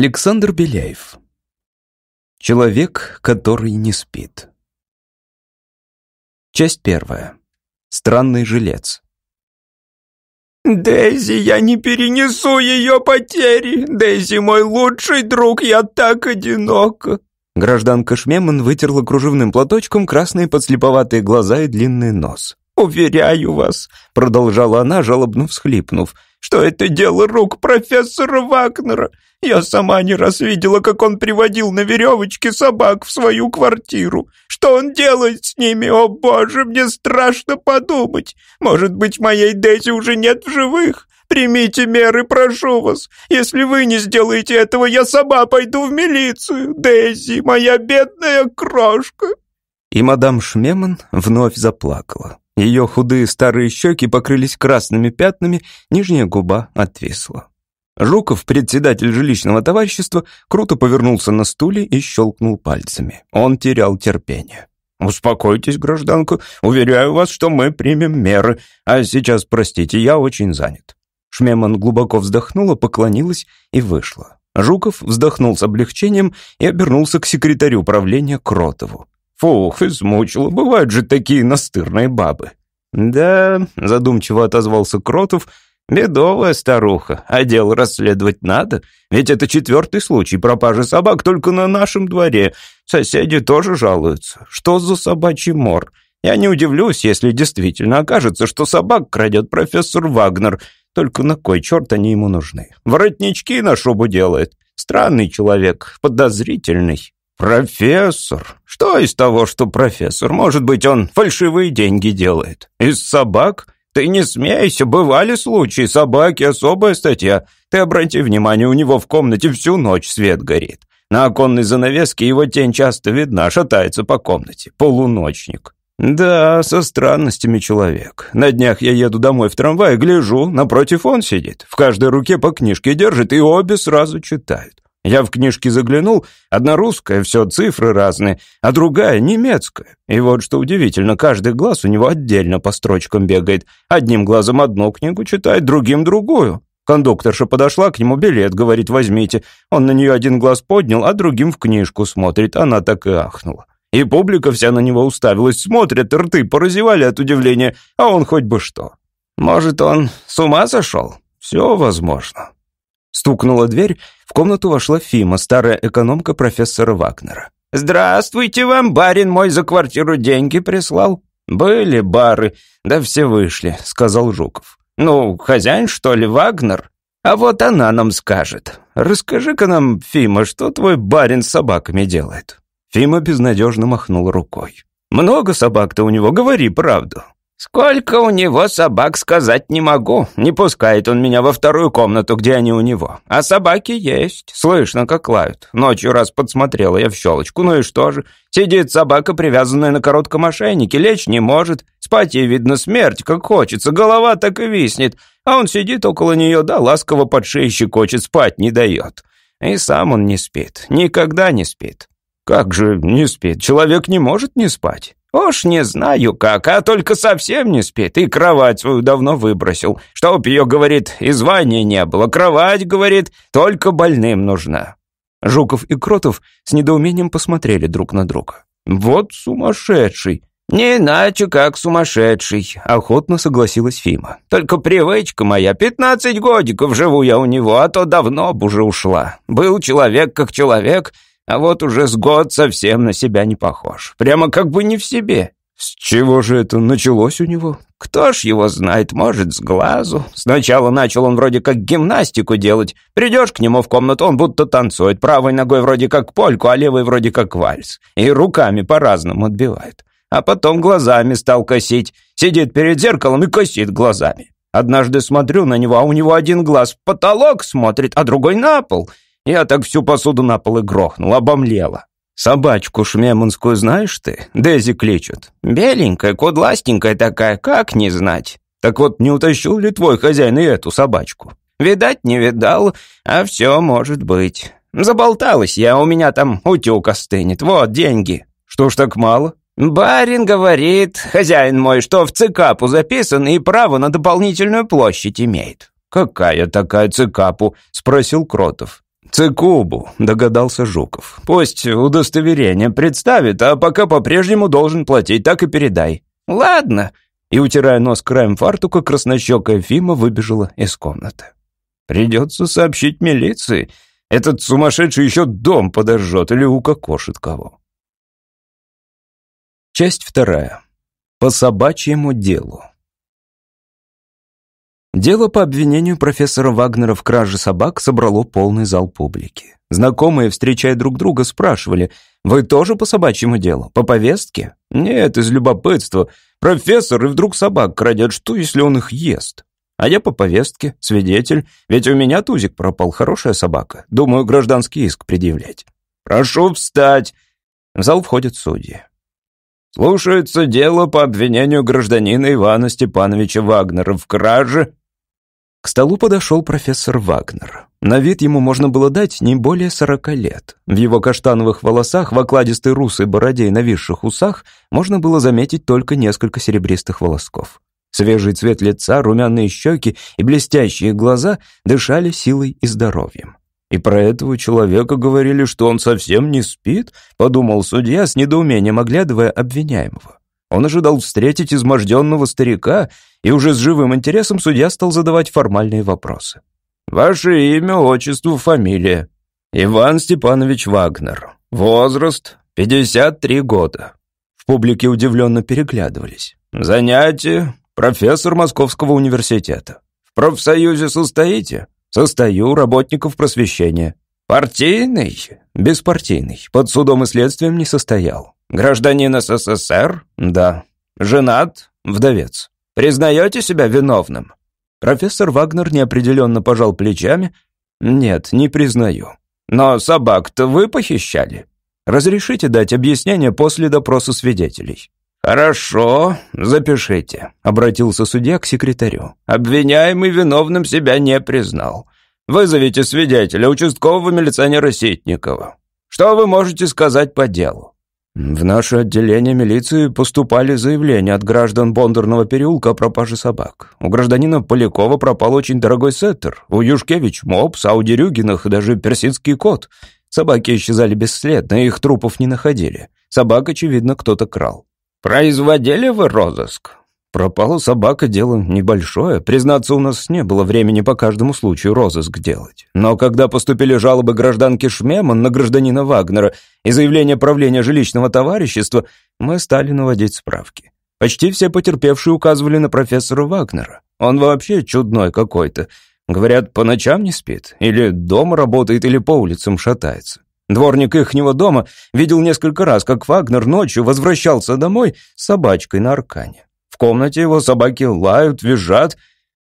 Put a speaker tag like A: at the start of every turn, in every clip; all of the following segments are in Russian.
A: Александр Беляев. Человек, который не спит. Часть первая. Странный жилец.
B: «Дейзи, я не перенесу ее потери! Дейзи мой лучший друг, я так одинока!»
A: Гражданка Шмеман вытерла кружевным платочком красные подслеповатые глаза и длинный нос.
B: «Уверяю вас», — продолжала она, жалобно всхлипнув, «что это дело рук профессора Вагнера. Я сама не раз видела, как он приводил на веревочке собак в свою квартиру. Что он делает с ними? О, боже, мне страшно подумать. Может быть, моей Дейзи уже нет в живых? Примите меры, прошу вас. Если вы не сделаете этого, я сама пойду в милицию. Дейзи, моя бедная крошка».
A: И мадам Шмеман вновь заплакала. Ее худые старые щеки покрылись красными пятнами, нижняя губа отвисла. Жуков, председатель жилищного товарищества, круто повернулся на стуле и щелкнул пальцами. Он терял терпение.
B: «Успокойтесь, гражданка. Уверяю вас, что мы примем меры. А сейчас, простите, я очень занят».
A: Шмеман глубоко вздохнула, поклонилась и вышла. Жуков вздохнул с облегчением и обернулся к секретарю правления Кротову.
B: «Фух, измучила. Бывают же такие настырные бабы».
A: «Да», — задумчиво отозвался Кротов, — «бедовая старуха, а дело расследовать надо, ведь это четвертый случай пропажи собак только на нашем дворе. Соседи тоже жалуются. Что за собачий мор? Я не удивлюсь, если действительно окажется, что собак крадет профессор Вагнер, только на кой черт они ему нужны? Воротнички на шубу делает. Странный человек, подозрительный».
B: «Профессор? Что из того, что профессор? Может быть, он фальшивые деньги делает? Из собак? Ты не смейся, бывали случаи, собаки — особая статья. Ты обрати внимание, у него в комнате всю ночь свет горит. На оконной занавеске его тень часто видна, шатается по комнате. Полуночник».
A: «Да, со странностями человек. На днях я еду домой в трамвае, гляжу, напротив он сидит. В каждой руке по книжке держит, и обе сразу читают. Я в книжки заглянул, одна русская, все цифры разные, а другая немецкая. И вот что удивительно, каждый глаз у него отдельно по строчкам бегает. Одним глазом одну книгу читает, другим другую. Кондукторша подошла к нему, билет, говорит, возьмите. Он на нее один глаз поднял, а другим в книжку смотрит. Она так и ахнула. И публика вся на него уставилась, смотрят, рты поразевали от удивления, а он хоть бы что. Может, он с ума сошел? Все возможно. Стукнула дверь, в комнату вошла Фима, старая экономка профессора Вагнера.
B: «Здравствуйте вам, барин мой за квартиру деньги прислал».
A: «Были бары, да все вышли», — сказал Жуков.
B: «Ну, хозяин, что ли, Вагнер? А вот она нам скажет. Расскажи-ка нам, Фима, что твой барин с собаками делает?»
A: Фима безнадежно махнул рукой. «Много собак-то у него, говори правду».
B: «Сколько у него собак, сказать не могу. Не пускает он меня во вторую комнату, где они у него. А собаки есть. Слышно, как лают. Ночью раз подсмотрела я в щелочку. Ну и что же? Сидит собака, привязанная на коротком ошейнике, лечь не может. Спать ей, видно, смерть, как хочется. Голова так и виснет. А он сидит около нее, да ласково под шеей щекочет, спать не дает. И сам он не спит. Никогда не спит.
A: Как же не спит? Человек не может не спать.
B: «Уж не знаю как, а только совсем не спит, и кровать свою давно выбросил. Чтоб ее, говорит, и звания не было. Кровать, говорит, только больным нужна».
A: Жуков и Кротов с недоумением посмотрели друг на друга.
B: «Вот сумасшедший!» «Не иначе, как сумасшедший», — охотно согласилась Фима. «Только привычка моя, пятнадцать годиков живу я у него, а то давно б уже ушла. Был человек как человек, а вот уже с год совсем на себя не похож. Прямо как бы не в себе.
A: С чего же это началось у него?
B: Кто ж его знает, может, с глазу. Сначала начал он вроде как гимнастику делать. Придешь к нему в комнату, он будто танцует. Правой ногой вроде как польку, а левой вроде как вальс. И руками по-разному отбивает. А потом глазами стал косить. Сидит перед зеркалом и косит глазами. Однажды смотрю на него, а у него один глаз в потолок смотрит, а другой на пол — я так всю посуду на пол и грохнул, обомлела. Собачку шмеманскую знаешь ты? Дези кличут. Беленькая, кудластенькая такая, как не знать. Так вот, не утащил ли твой хозяин и эту собачку? Видать, не видал, а все может быть. Заболталась я, у меня там утюг остынет. Вот деньги.
A: Что ж так мало?
B: Барин говорит, хозяин мой, что в ЦКАПу записан и право на дополнительную площадь имеет.
A: «Какая такая цикапу?» — спросил Кротов. «Цикубу», — догадался Жуков. «Пусть удостоверение представит, а пока по-прежнему должен платить, так и передай».
B: «Ладно», и, утирая нос краем фартука, краснощекая Фима выбежала из комнаты.
A: «Придется сообщить милиции. Этот сумасшедший еще дом подожжет или укокошит кого». Часть вторая. По собачьему делу. Дело по обвинению профессора Вагнера в краже собак собрало полный зал публики. Знакомые, встречая друг друга, спрашивали, «Вы тоже по собачьему делу? По повестке?» «Нет, из любопытства. Профессор и вдруг собак крадет. Что, если он их ест?» «А я по повестке, свидетель. Ведь у меня тузик пропал, хорошая собака. Думаю, гражданский иск предъявлять». «Прошу встать!» В зал входят судьи. Слушается дело по обвинению гражданина Ивана Степановича Вагнера в краже к столу подошел профессор Вагнер. На вид ему можно было дать не более сорока лет. В его каштановых волосах, в окладистой русой бороде и нависших усах можно было заметить только несколько серебристых волосков. Свежий цвет лица, румяные щеки и блестящие глаза дышали силой и здоровьем. «И про этого человека говорили, что он совсем не спит», — подумал судья с недоумением, оглядывая обвиняемого. Он ожидал встретить изможденного старика, и уже с живым интересом судья стал задавать формальные вопросы. «Ваше имя, отчество, фамилия?» «Иван Степанович Вагнер. Возраст? 53 года». В публике удивленно переглядывались. «Занятие? Профессор Московского университета. В профсоюзе состоите?» «Состою, работников просвещения». «Партийный?» «Беспартийный. Под судом и следствием не состоял. Гражданин СССР? Да. Женат? Вдовец. Признаете себя виновным? Профессор Вагнер неопределенно пожал плечами. Нет, не признаю. Но собак-то вы похищали. Разрешите дать объяснение после допроса свидетелей? «Хорошо, запишите», — обратился судья к секретарю. «Обвиняемый виновным себя не признал. Вызовите свидетеля, участкового милиционера Ситникова. Что вы можете сказать по делу?» В наше отделение милиции поступали заявления от граждан Бондарного переулка о пропаже собак. У гражданина Полякова пропал очень дорогой сеттер. У Юшкевич мопс, а у Дерюгиных даже персидский кот. Собаки исчезали бесследно, их трупов не находили. Собак, очевидно, кто-то крал. «Производили вы розыск?» Пропала собака, дело небольшое. Признаться, у нас не было времени по каждому случаю розыск делать. Но когда поступили жалобы гражданки Шмеман на гражданина Вагнера и заявление правления жилищного товарищества, мы стали наводить справки. Почти все потерпевшие указывали на профессора Вагнера. Он вообще чудной какой-то. Говорят, по ночам не спит, или дома работает, или по улицам шатается. Дворник ихнего дома видел несколько раз, как Вагнер ночью возвращался домой с собачкой на аркане. В комнате его собаки лают, визжат.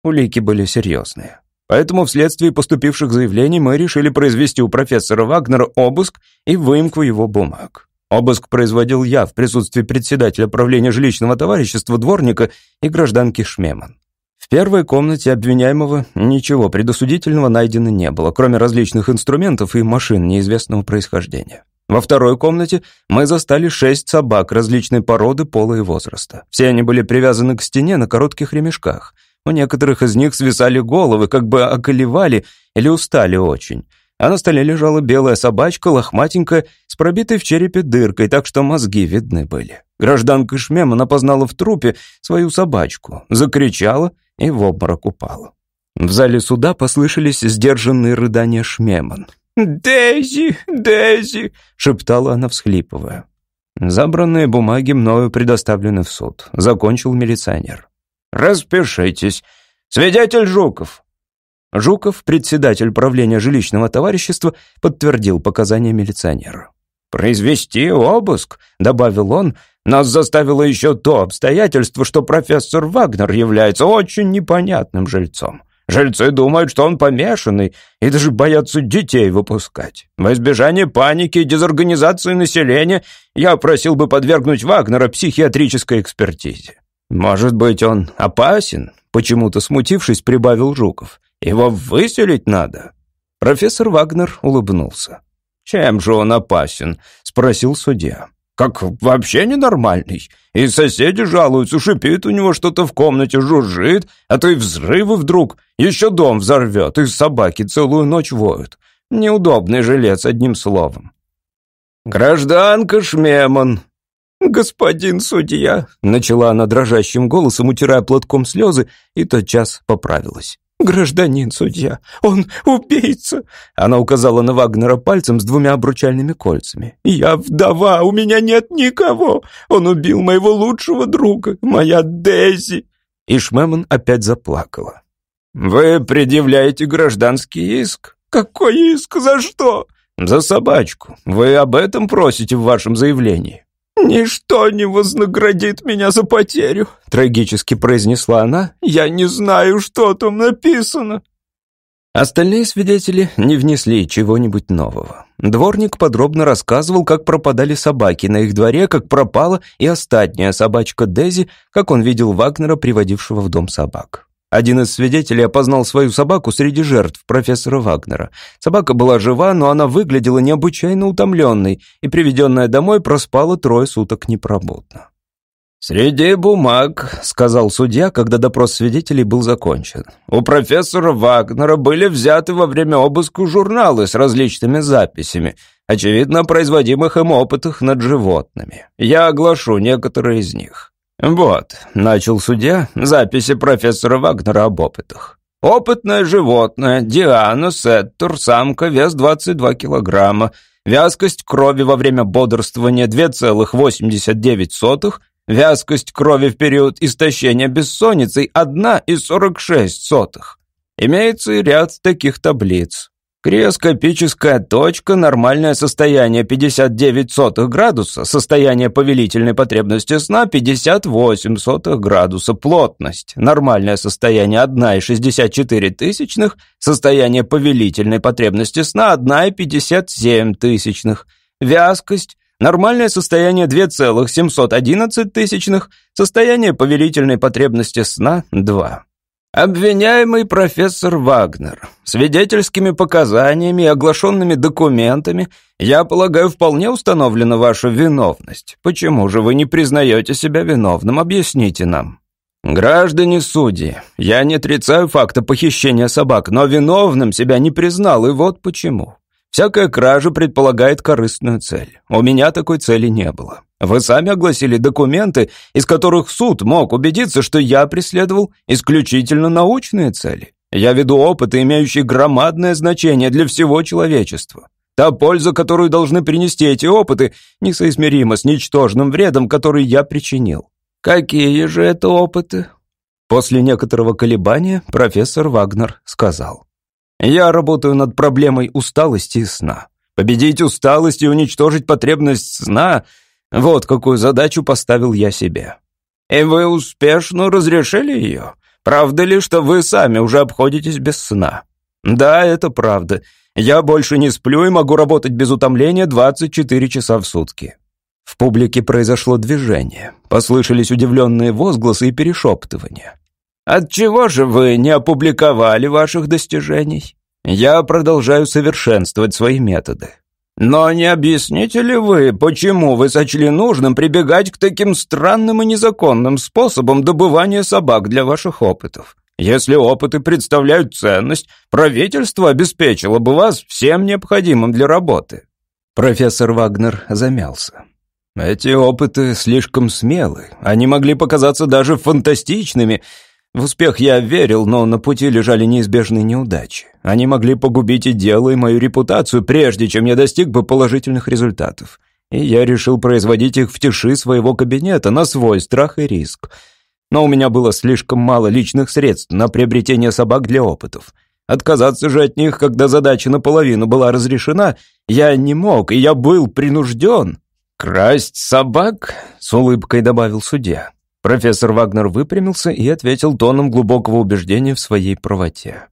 A: Улики были серьезные. Поэтому вследствие поступивших заявлений мы решили произвести у профессора Вагнера обыск и выемку его бумаг. Обыск производил я в присутствии председателя правления жилищного товарищества дворника и гражданки Шмеман. В первой комнате обвиняемого ничего предосудительного найдено не было, кроме различных инструментов и машин неизвестного происхождения. Во второй комнате мы застали шесть собак различной породы, пола и возраста. Все они были привязаны к стене на коротких ремешках. У некоторых из них свисали головы, как бы околевали или устали очень. А на столе лежала белая собачка, лохматенькая, с пробитой в черепе дыркой, так что мозги видны были. Гражданка Шмеман опознала в трупе свою собачку, закричала и в обморок упала. В зале суда послышались сдержанные рыдания Шмеман. «Дейзи, Дейзи!» — шептала она, всхлипывая. «Забранные бумаги мною предоставлены в суд», — закончил милиционер. «Распишитесь. Свидетель Жуков». Жуков, председатель правления жилищного товарищества, подтвердил показания милиционера. «Произвести обыск», — добавил он, — «нас заставило еще то обстоятельство, что профессор Вагнер является очень непонятным жильцом. Жильцы думают, что он помешанный, и даже боятся детей выпускать. В избежание паники и дезорганизации населения я просил бы подвергнуть Вагнера психиатрической экспертизе. Может быть, он опасен? Почему-то смутившись, прибавил Жуков. Его выселить надо. Профессор Вагнер улыбнулся. «Чем же он опасен?» — спросил судья как вообще ненормальный. И соседи жалуются, шипит у него что-то в комнате, жужжит, а то и взрывы вдруг. Еще дом взорвет, и собаки целую ночь воют.
B: Неудобный жилец, одним словом.
A: «Гражданка Шмеман!»
B: «Господин судья!» — начала она дрожащим голосом, утирая платком слезы, и тотчас поправилась. «Гражданин судья, он убийца!» Она указала на Вагнера пальцем с двумя обручальными кольцами. «Я вдова, у меня нет никого! Он убил моего лучшего друга, моя Дейзи!» И Шмеман опять заплакала.
A: «Вы предъявляете гражданский иск?»
B: «Какой иск? За что?»
A: «За собачку. Вы об этом просите в вашем заявлении?»
B: «Ничто не вознаградит меня за потерю», — трагически произнесла она. «Я не знаю, что там написано». Остальные свидетели не внесли чего-нибудь нового. Дворник подробно рассказывал, как пропадали собаки на их дворе, как пропала и остатняя собачка Дези, как он видел Вагнера, приводившего в дом собак. Один из свидетелей опознал свою собаку среди жертв профессора Вагнера. Собака была жива, но она выглядела необычайно утомленной, и приведенная домой проспала трое суток непробудно.
A: «Среди бумаг», — сказал судья, когда допрос свидетелей был закончен, «у профессора Вагнера были взяты во время обыска журналы с различными записями, очевидно, производимых им опытах над животными. Я оглашу некоторые из них». «Вот», — начал судья, — записи профессора Вагнера об опытах. «Опытное животное, Диана, Сеттер, самка, вес 22 килограмма, вязкость крови во время бодрствования 2,89, вязкость крови в период истощения бессонницей 1,46. Имеется ряд таких таблиц. Криоскопическая точка, нормальное состояние 59 сотых градуса, состояние повелительной потребности сна 58 сотых градуса, плотность, нормальное состояние 1,64 тысячных, состояние повелительной потребности сна 1,57 тысячных, вязкость, нормальное состояние 2,711 тысячных, состояние повелительной потребности сна 2. Обвиняемый профессор Вагнер. Свидетельскими показаниями и оглашенными документами, я полагаю, вполне установлена ваша виновность. Почему же вы не признаете себя виновным? Объясните нам. Граждане судьи, я не отрицаю факта похищения собак, но виновным себя не признал, и вот почему. Всякая кража предполагает корыстную цель. У меня такой цели не было. Вы сами огласили документы, из которых суд мог убедиться, что я преследовал исключительно научные цели. Я веду опыты, имеющие громадное значение для всего человечества. Та польза, которую должны принести эти опыты, несоизмерима с ничтожным вредом, который я причинил. Какие же это опыты? После некоторого колебания профессор Вагнер сказал. Я работаю над проблемой усталости и сна. Победить усталость и уничтожить потребность сна вот какую задачу поставил я себе. И вы успешно разрешили ее? Правда ли, что вы сами уже обходитесь без сна? Да, это правда. Я больше не сплю и могу работать без утомления 24 часа в сутки. В публике произошло движение. Послышались удивленные возгласы и перешептывания. «Отчего же вы не опубликовали ваших достижений?» «Я продолжаю совершенствовать свои методы. Но не объясните ли вы, почему вы сочли нужным прибегать к таким странным и незаконным способам добывания собак для ваших опытов? Если опыты представляют ценность, правительство обеспечило бы вас всем необходимым для работы». Профессор Вагнер замялся. «Эти опыты слишком смелы. Они могли показаться даже фантастичными, в успех я верил, но на пути лежали неизбежные неудачи. Они могли погубить и дело, и мою репутацию, прежде чем я достиг бы положительных результатов. И я решил производить их в тиши своего кабинета, на свой страх и риск. Но у меня было слишком мало личных средств на приобретение собак для опытов. Отказаться же от них, когда задача наполовину была разрешена, я не мог, и я был принужден. «Красть собак?» — с улыбкой добавил судья. Профессор Вагнер выпрямился и ответил тоном глубокого убеждения в своей правоте.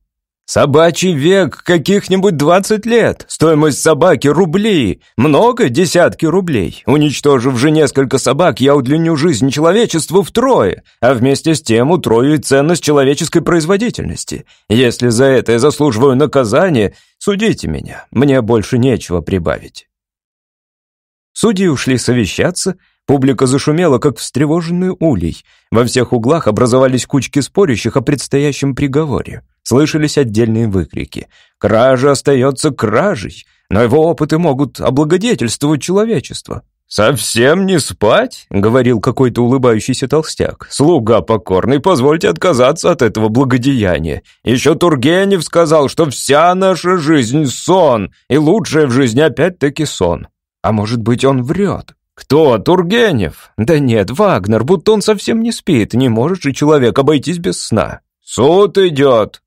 A: «Собачий век каких-нибудь двадцать лет. Стоимость собаки — рубли. Много, десятки рублей. Уничтожив же несколько собак, я удлиню жизнь человечеству втрое, а вместе с тем утрою и ценность человеческой производительности. Если за это я заслуживаю наказания, судите меня. Мне больше нечего прибавить». Судьи ушли совещаться, Публика зашумела, как встревоженный улей. Во всех углах образовались кучки спорящих о предстоящем приговоре. Слышались отдельные выкрики. «Кража остается кражей, но его опыты могут облагодетельствовать человечество». «Совсем не спать?» — говорил какой-то улыбающийся толстяк. «Слуга покорный, позвольте отказаться от этого благодеяния. Еще Тургенев сказал, что вся наша жизнь — сон, и лучшее в жизни опять-таки сон. А может быть, он врет?» «Кто? Тургенев?» «Да нет, Вагнер, будто он совсем не спит. Не может же человек обойтись без сна». «Суд идет!»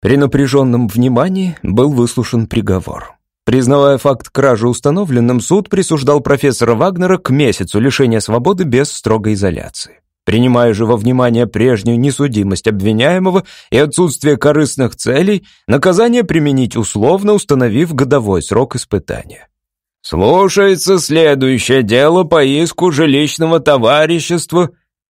A: При напряженном внимании был выслушан приговор. Признавая факт кражи установленным, суд присуждал профессора Вагнера к месяцу лишения свободы без строгой изоляции. Принимая же во внимание прежнюю несудимость обвиняемого и отсутствие корыстных целей, наказание применить условно, установив годовой срок испытания. «Слушается следующее дело по иску жилищного товарищества».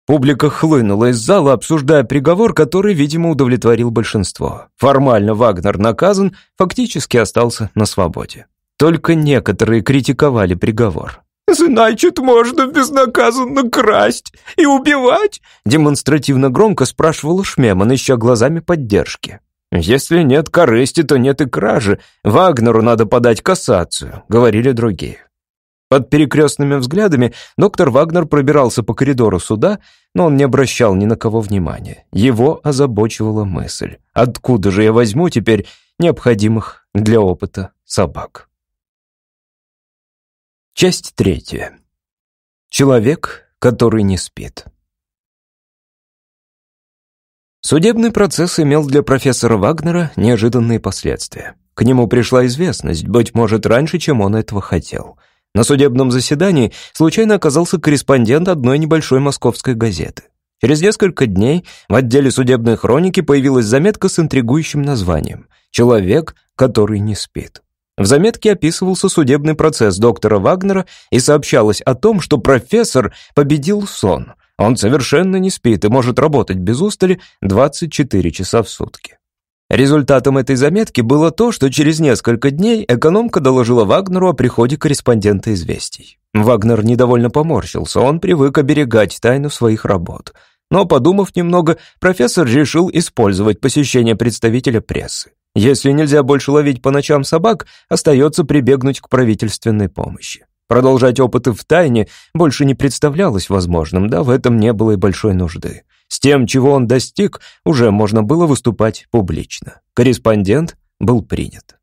A: Публика хлынула из зала, обсуждая приговор, который, видимо, удовлетворил большинство. Формально Вагнер наказан, фактически остался на свободе. Только некоторые критиковали приговор.
C: «Значит, можно безнаказанно красть и убивать?»
A: Демонстративно громко спрашивал Шмеман, ища глазами поддержки. «Если нет корысти, то нет и кражи. Вагнеру надо подать кассацию», — говорили другие. Под перекрестными взглядами доктор Вагнер пробирался по коридору суда, но он не обращал ни на кого внимания. Его озабочивала мысль. «Откуда же я возьму теперь необходимых для опыта собак?» Часть третья. Человек, который не спит. Судебный процесс имел для профессора Вагнера неожиданные последствия. К нему пришла известность, быть может, раньше, чем он этого хотел. На судебном заседании случайно оказался корреспондент одной небольшой московской газеты. Через несколько дней в отделе судебной хроники появилась заметка с интригующим названием «Человек, который не спит». В заметке описывался судебный процесс доктора Вагнера и сообщалось о том, что профессор победил сон – он совершенно не спит и может работать без устали 24 часа в сутки. Результатом этой заметки было то, что через несколько дней экономка доложила Вагнеру о приходе корреспондента известий. Вагнер недовольно поморщился, он привык оберегать тайну своих работ. Но, подумав немного, профессор решил использовать посещение представителя прессы. Если нельзя больше ловить по ночам собак, остается прибегнуть к правительственной помощи. Продолжать опыты в тайне больше не представлялось возможным, да в этом не было и большой нужды. С тем, чего он достиг, уже можно было выступать публично. Корреспондент был принят.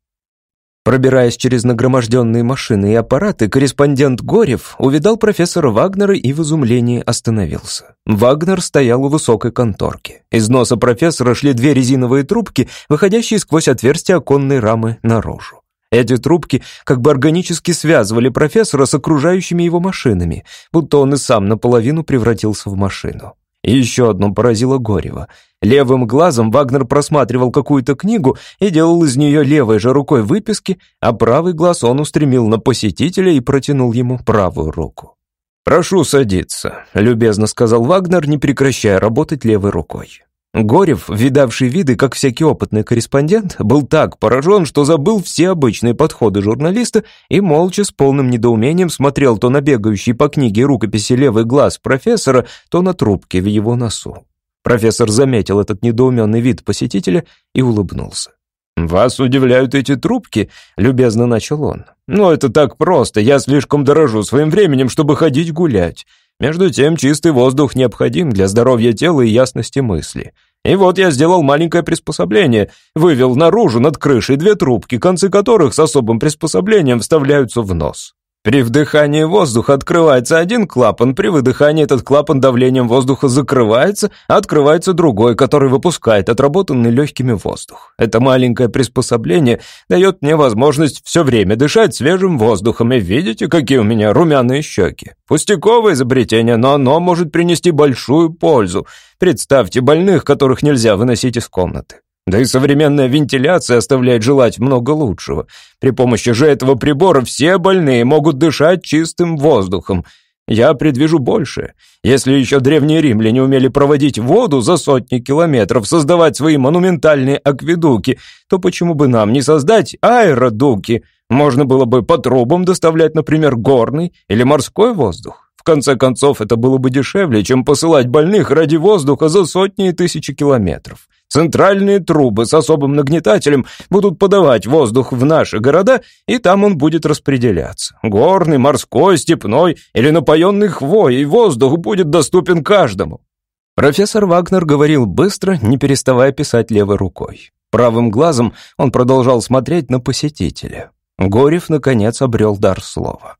A: Пробираясь через нагроможденные машины и аппараты, корреспондент Горев увидал профессора Вагнера и в изумлении остановился. Вагнер стоял у высокой конторки. Из носа профессора шли две резиновые трубки, выходящие сквозь отверстия оконной рамы наружу. Эти трубки как бы органически связывали профессора с окружающими его машинами, будто он и сам наполовину превратился в машину. И еще одно поразило Горева. Левым глазом Вагнер просматривал какую-то книгу и делал из нее левой же рукой выписки, а правый глаз он устремил на посетителя и протянул ему правую руку. «Прошу садиться», — любезно сказал Вагнер, не прекращая работать левой рукой. Горев, видавший виды, как всякий опытный корреспондент, был так поражен, что забыл все обычные подходы журналиста и молча с полным недоумением смотрел то на бегающий по книге рукописи левый глаз профессора, то на трубки в его носу. Профессор заметил этот недоуменный вид посетителя и улыбнулся. «Вас удивляют эти трубки?» — любезно начал он. «Ну, это так просто. Я слишком дорожу своим временем, чтобы ходить гулять. Между тем, чистый воздух необходим для здоровья тела и ясности мысли. И вот я сделал маленькое приспособление, вывел наружу над крышей две трубки, концы которых с особым приспособлением вставляются в нос. При вдыхании воздуха открывается один клапан, при выдыхании этот клапан давлением воздуха закрывается, а открывается другой, который выпускает отработанный легкими воздух. Это маленькое приспособление дает мне возможность все время дышать свежим воздухом, и видите, какие у меня румяные щеки. Пустяковое изобретение, но оно может принести большую пользу. Представьте больных, которых нельзя выносить из комнаты. Да и современная вентиляция оставляет желать много лучшего. При помощи же этого прибора все больные могут дышать чистым воздухом. Я предвижу больше. Если еще древние римляне умели проводить воду за сотни километров, создавать свои монументальные акведуки, то почему бы нам не создать аэродуки? Можно было бы по трубам доставлять, например, горный или морской воздух. В конце концов, это было бы дешевле, чем посылать больных ради воздуха за сотни и тысячи километров. Центральные трубы с особым нагнетателем будут подавать воздух в наши города, и там он будет распределяться. Горный, морской, степной или напоенный хвоей воздух будет доступен каждому. Профессор Вагнер говорил быстро, не переставая писать левой рукой. Правым глазом он продолжал смотреть на посетителя. Горев, наконец, обрел дар слова.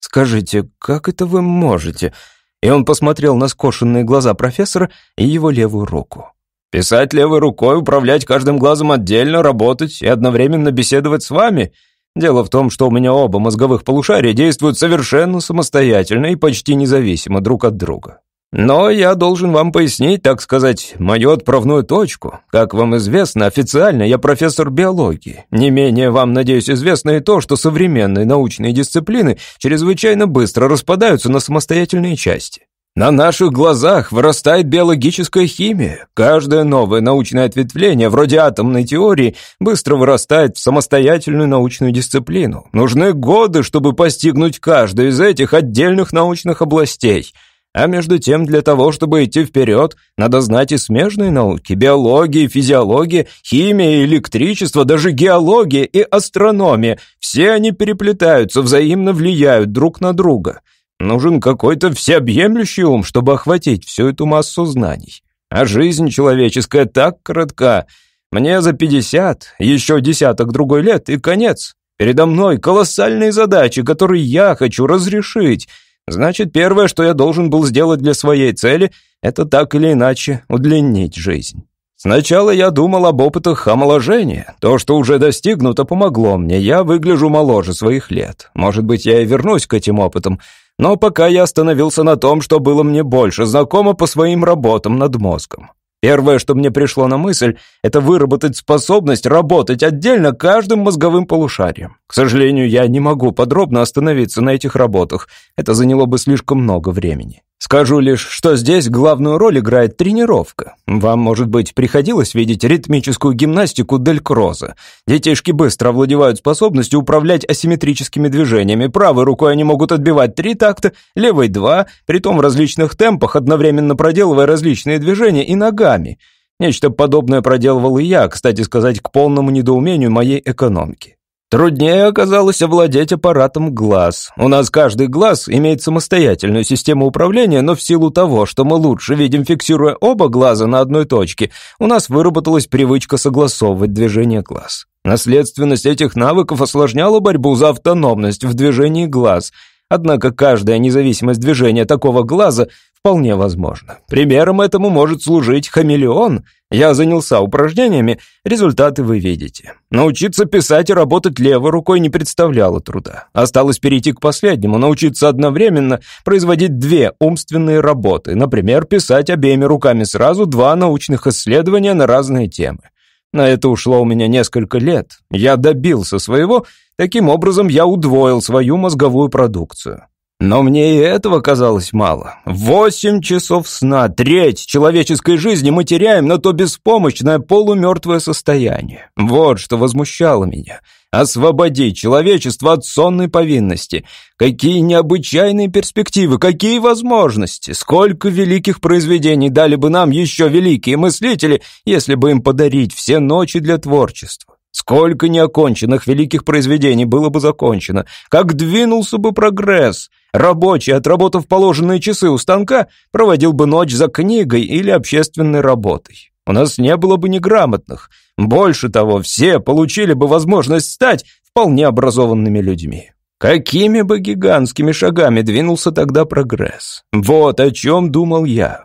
A: «Скажите, как это вы можете?» И он посмотрел на скошенные глаза профессора и его левую руку. Писать левой рукой, управлять каждым глазом отдельно, работать и одновременно беседовать с вами. Дело в том, что у меня оба мозговых полушария действуют совершенно самостоятельно и почти независимо друг от друга. Но я должен вам пояснить, так сказать, мою отправную точку. Как вам известно, официально я профессор биологии. Не менее вам, надеюсь, известно и то, что современные научные дисциплины чрезвычайно быстро распадаются на самостоятельные части. На наших глазах вырастает биологическая химия. Каждое новое научное ответвление, вроде атомной теории, быстро вырастает в самостоятельную научную дисциплину. Нужны годы, чтобы постигнуть каждую из этих отдельных научных областей. А между тем, для того, чтобы идти вперед, надо знать и смежные науки, биология, физиология, химия, электричество, даже геология и астрономия. Все они переплетаются, взаимно влияют друг на друга. Нужен какой-то всеобъемлющий ум, чтобы охватить всю эту массу знаний. А жизнь человеческая так коротка. Мне за пятьдесят, еще десяток другой лет и конец. Передо мной колоссальные задачи, которые я хочу разрешить. Значит, первое, что я должен был сделать для своей цели, это так или иначе удлинить жизнь. Сначала я думал об опытах омоложения. То, что уже достигнуто, помогло мне. Я выгляжу моложе своих лет. Может быть, я и вернусь к этим опытам. Но пока я остановился на том, что было мне больше знакомо по своим работам над мозгом. Первое, что мне пришло на мысль, это выработать способность работать отдельно каждым мозговым полушарием. К сожалению, я не могу подробно остановиться на этих работах. Это заняло бы слишком много времени. Скажу лишь, что здесь главную роль играет тренировка. Вам, может быть, приходилось видеть ритмическую гимнастику Дель Кроза. Детишки быстро овладевают способностью управлять асимметрическими движениями. Правой рукой они могут отбивать три такта, левой два, притом в различных темпах, одновременно проделывая различные движения и ногами. Нечто подобное проделывал и я, кстати сказать, к полному недоумению моей экономки. Труднее оказалось овладеть аппаратом глаз. У нас каждый глаз имеет самостоятельную систему управления, но в силу того, что мы лучше видим, фиксируя оба глаза на одной точке, у нас выработалась привычка согласовывать движение глаз. Наследственность этих навыков осложняла борьбу за автономность в движении глаз – Однако каждая независимость движения такого глаза вполне возможна. Примером этому может служить хамелеон. Я занялся упражнениями, результаты вы видите. Научиться писать и работать левой рукой не представляло труда. Осталось перейти к последнему, научиться одновременно производить две умственные работы, например, писать обеими руками сразу два научных исследования на разные темы. На это ушло у меня несколько лет. Я добился своего, таким образом я удвоил свою мозговую продукцию. Но мне и этого казалось мало. Восемь часов сна, треть человеческой жизни мы теряем на то беспомощное полумертвое состояние. Вот что возмущало меня. Освободить человечество от сонной повинности. Какие необычайные перспективы, какие возможности. Сколько великих произведений дали бы нам еще великие мыслители, если бы им подарить все ночи для творчества. Сколько неоконченных великих произведений было бы закончено, как двинулся бы прогресс. Рабочий, отработав положенные часы у станка, проводил бы ночь за книгой или общественной работой. У нас не было бы неграмотных. Больше того, все получили бы возможность стать вполне образованными людьми. Какими бы гигантскими шагами двинулся тогда прогресс? Вот о чем думал я.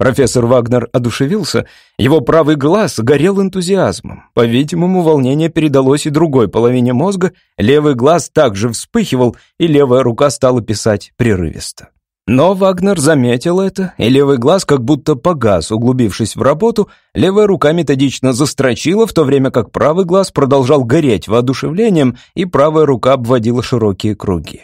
A: Профессор Вагнер одушевился, его правый глаз горел энтузиазмом. По-видимому, волнение передалось и другой половине мозга, левый глаз также вспыхивал, и левая рука стала писать прерывисто. Но Вагнер заметил это, и левый глаз как будто погас, углубившись в работу, левая рука методично застрочила, в то время как правый глаз продолжал гореть воодушевлением, и правая рука обводила широкие круги.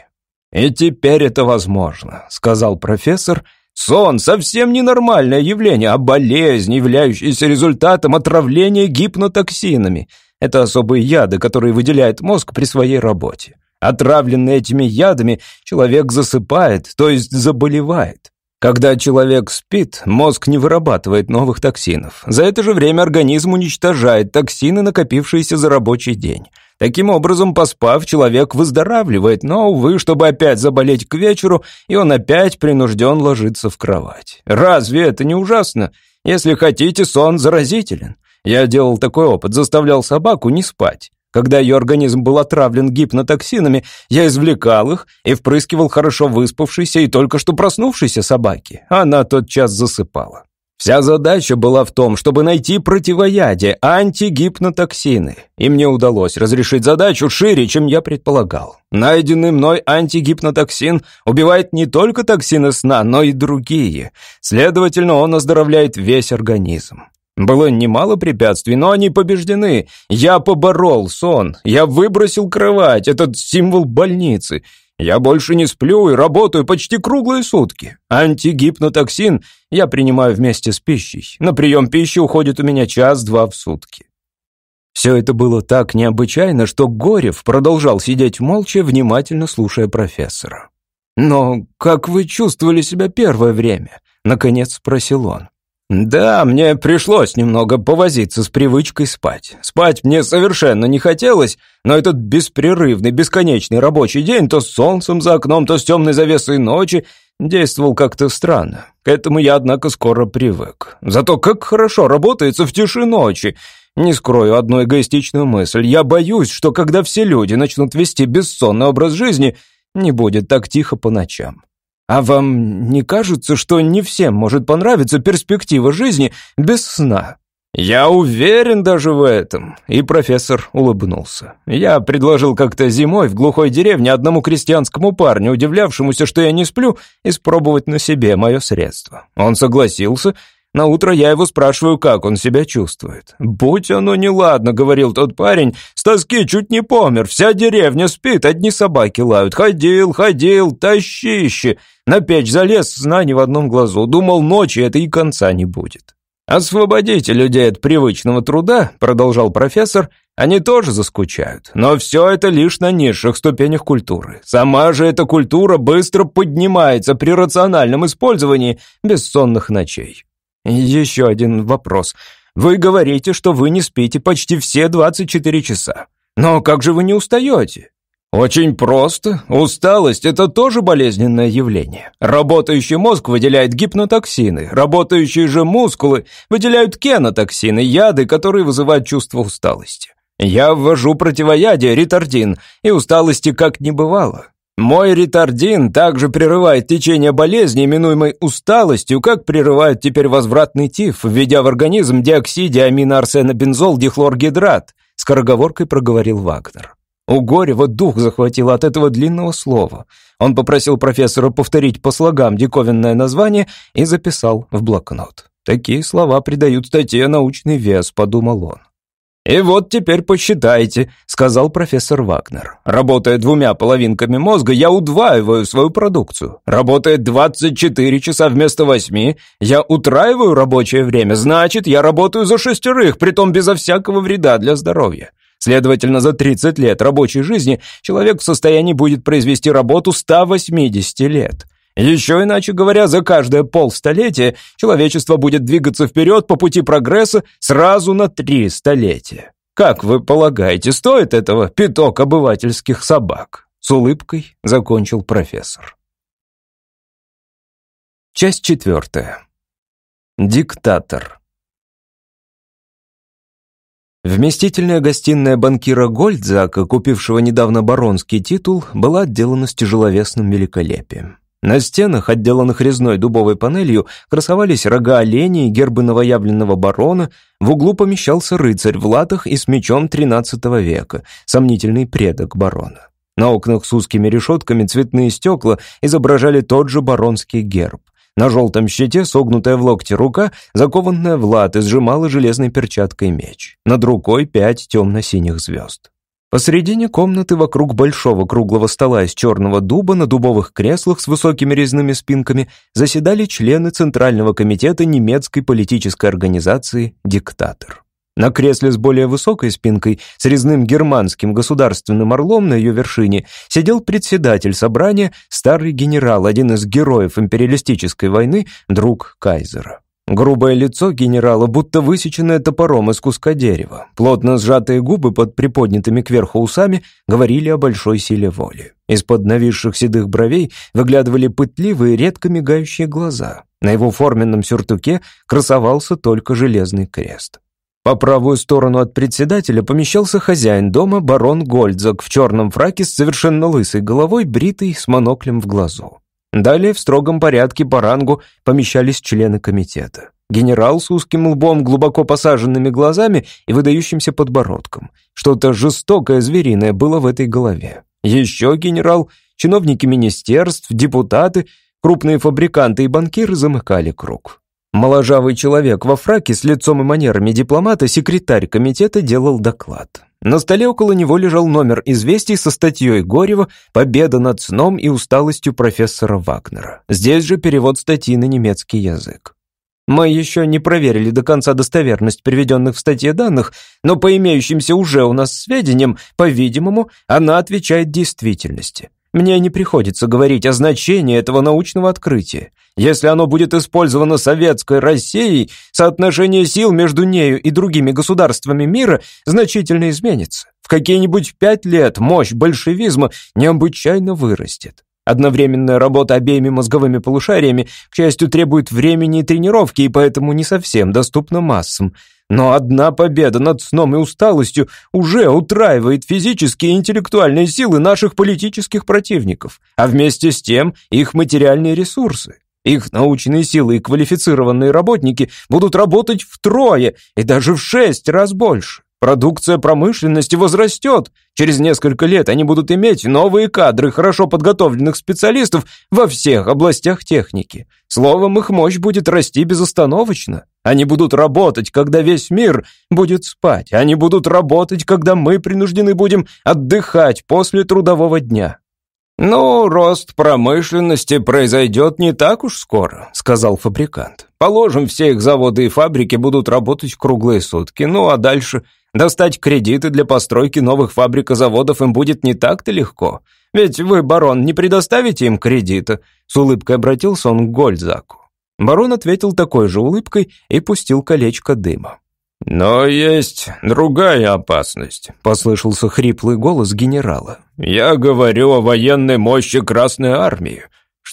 A: «И теперь это возможно», — сказал профессор, — Сон – совсем ненормальное явление, а болезнь, являющаяся результатом отравления гипнотоксинами. Это особые яды, которые выделяет мозг при своей работе. Отравленный этими ядами, человек засыпает, то есть заболевает. Когда человек спит, мозг не вырабатывает новых токсинов. За это же время организм уничтожает токсины, накопившиеся за рабочий день. Таким образом, поспав, человек выздоравливает, но, увы, чтобы опять заболеть к вечеру, и он опять принужден ложиться в кровать. Разве это не ужасно? Если хотите, сон заразителен. Я делал такой опыт, заставлял собаку не спать. Когда ее организм был отравлен гипнотоксинами, я извлекал их и впрыскивал хорошо выспавшейся и только что проснувшейся собаке. Она тотчас засыпала. Вся задача была в том, чтобы найти противоядие, антигипнотоксины. И мне удалось разрешить задачу шире, чем я предполагал. Найденный мной антигипнотоксин убивает не только токсины сна, но и другие. Следовательно, он оздоровляет весь организм. Было немало препятствий, но они побеждены. Я поборол сон, я выбросил кровать, этот символ больницы. Я больше не сплю и работаю почти круглые сутки. Антигипнотоксин я принимаю вместе с пищей. На прием пищи уходит у меня час-два в сутки. Все это было так необычайно, что Горев продолжал сидеть молча, внимательно слушая профессора. «Но как вы чувствовали себя первое время?» — наконец спросил он. Да, мне пришлось немного повозиться с привычкой спать. Спать мне совершенно не хотелось, но этот беспрерывный, бесконечный рабочий день то с солнцем за окном, то с темной завесой ночи действовал как-то странно. К этому я, однако, скоро привык. Зато как хорошо работается в тиши ночи. Не скрою одну эгоистичную мысль. Я боюсь, что когда все люди начнут вести бессонный образ жизни, не будет так тихо по ночам. А вам не кажется, что не всем может понравиться перспектива жизни без сна? Я уверен даже в этом. И профессор улыбнулся. Я предложил как-то зимой в глухой деревне одному крестьянскому парню, удивлявшемуся, что я не сплю, испробовать на себе мое средство. Он согласился, на утро я его спрашиваю, как он себя чувствует. «Будь оно неладно», — говорил тот парень, — «с тоски чуть не помер, вся деревня спит, одни собаки лают. Ходил, ходил, тащище. На печь залез, сна ни в одном глазу. Думал, ночи это и конца не будет». «Освободите людей от привычного труда», — продолжал профессор, — «они тоже заскучают. Но все это лишь на низших ступенях культуры. Сама же эта культура быстро поднимается при рациональном использовании бессонных ночей. «Еще один вопрос. Вы говорите, что вы не спите почти все 24 часа. Но как же вы не устаете?» Очень просто. Усталость – это тоже болезненное явление. Работающий мозг выделяет гипнотоксины, работающие же мускулы выделяют кенотоксины, яды, которые вызывают чувство усталости. Я ввожу противоядие, ретардин, и усталости как не бывало. Мой ретардин также прерывает течение болезни, именуемой усталостью, как прерывает теперь возвратный тиф, введя в организм диоксиде аминоарсенобензол дихлоргидрат, скороговоркой проговорил Вагнер. У Горева дух захватил от этого длинного слова. Он попросил профессора повторить по слогам диковинное название и записал в блокнот. Такие слова придают статье научный вес, подумал он. «И вот теперь посчитайте», — сказал профессор Вагнер. «Работая двумя половинками мозга, я удваиваю свою продукцию. Работая 24 часа вместо 8, я утраиваю рабочее время. Значит, я работаю за шестерых, притом безо всякого вреда для здоровья. Следовательно, за 30 лет рабочей жизни человек в состоянии будет произвести работу 180 лет». Еще иначе говоря, за каждое полстолетия человечество будет двигаться вперед по пути прогресса сразу на три столетия. Как вы полагаете, стоит этого пяток обывательских собак? С улыбкой закончил профессор. Часть четвертая. Диктатор. Вместительная гостиная банкира Гольдзака, купившего недавно баронский титул, была отделана с тяжеловесным великолепием. На стенах, отделанных резной дубовой панелью, красовались рога оленей гербы новоявленного барона, в углу помещался рыцарь в латах и с мечом XIII века, сомнительный предок барона. На окнах с узкими решетками цветные стекла изображали тот же баронский герб. На желтом щите согнутая в локте рука, закованная в латы, сжимала железной перчаткой меч. Над рукой пять темно-синих звезд. Посредине комнаты вокруг большого круглого стола из черного дуба на дубовых креслах с высокими резными спинками заседали члены Центрального комитета немецкой политической организации «Диктатор». На кресле с более высокой спинкой, с резным германским государственным орлом на ее вершине, сидел председатель собрания, старый генерал, один из героев империалистической войны, друг Кайзера. Грубое лицо генерала, будто высеченное топором из куска дерева. Плотно сжатые губы под приподнятыми кверху усами говорили о большой силе воли. Из-под нависших седых бровей выглядывали пытливые, редко мигающие глаза. На его форменном сюртуке красовался только железный крест. По правую сторону от председателя помещался хозяин дома, барон Гольдзак, в черном фраке с совершенно лысой головой, бритый, с моноклем в глазу. Далее в строгом порядке по рангу помещались члены комитета. Генерал с узким лбом, глубоко посаженными глазами и выдающимся подбородком. Что-то жестокое, звериное было в этой голове. Еще генерал, чиновники министерств, депутаты, крупные фабриканты и банкиры замыкали круг. Моложавый человек во фраке с лицом и манерами дипломата, секретарь комитета, делал доклад. На столе около него лежал номер известий со статьей Горева «Победа над сном и усталостью профессора Вагнера». Здесь же перевод статьи на немецкий язык. Мы еще не проверили до конца достоверность приведенных в статье данных, но по имеющимся уже у нас сведениям, по-видимому, она отвечает действительности. Мне не приходится говорить о значении этого научного открытия. Если оно будет использовано советской Россией, соотношение сил между нею и другими государствами мира значительно изменится. В какие-нибудь пять лет мощь большевизма необычайно вырастет. Одновременная работа обеими мозговыми полушариями, к счастью, требует времени и тренировки, и поэтому не совсем доступна массам. Но одна победа над сном и усталостью уже утраивает физические и интеллектуальные силы наших политических противников, а вместе с тем их материальные ресурсы. Их научные силы и квалифицированные работники будут работать втрое и даже в шесть раз больше. Продукция промышленности возрастет. Через несколько лет они будут иметь новые кадры хорошо подготовленных специалистов во всех областях техники. Словом, их мощь будет расти безостановочно. Они будут работать, когда весь мир будет спать. Они будут работать, когда мы принуждены будем отдыхать после трудового дня. «Ну, рост промышленности произойдет не так уж скоро», — сказал фабрикант. «Положим, все их заводы и фабрики будут работать круглые сутки. Ну, а дальше достать кредиты для постройки новых фабрик и заводов им будет не так-то легко. Ведь вы, барон, не предоставите им кредита?» С улыбкой обратился он к Гольдзаку. Барон ответил такой же улыбкой и пустил колечко дыма. «Но есть другая опасность», — послышался хриплый голос генерала. «Я говорю о военной мощи Красной Армии.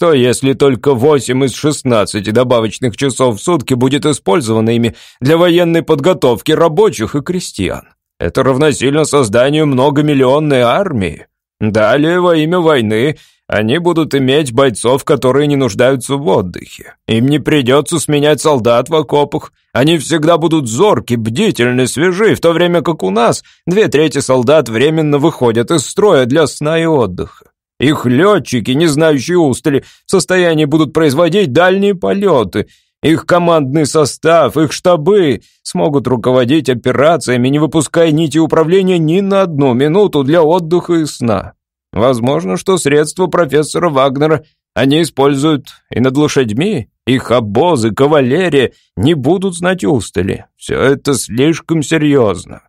A: Что, если только восемь из шестнадцати добавочных часов в сутки будет использовано ими для военной подготовки рабочих и крестьян? Это равносильно созданию многомиллионной армии. Далее, во имя войны, они будут иметь бойцов, которые не нуждаются в отдыхе. Им не придется сменять солдат в окопах. Они всегда будут зорки, бдительны, свежи, в то время как у нас две трети солдат временно выходят из строя для сна и отдыха. Их летчики, не знающие устали, в состоянии будут производить дальние полеты. Их командный состав, их штабы смогут руководить операциями, не выпуская нити управления ни на одну минуту для отдыха и сна. Возможно, что средства профессора Вагнера они используют и над лошадьми. Их обозы, кавалерия не будут знать устали. Все это слишком серьезно.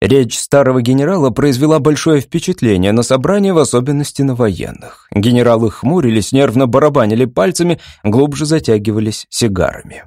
A: Речь старого генерала произвела большое впечатление на собрание, в особенности на военных. Генералы хмурились, нервно барабанили пальцами, глубже затягивались сигарами.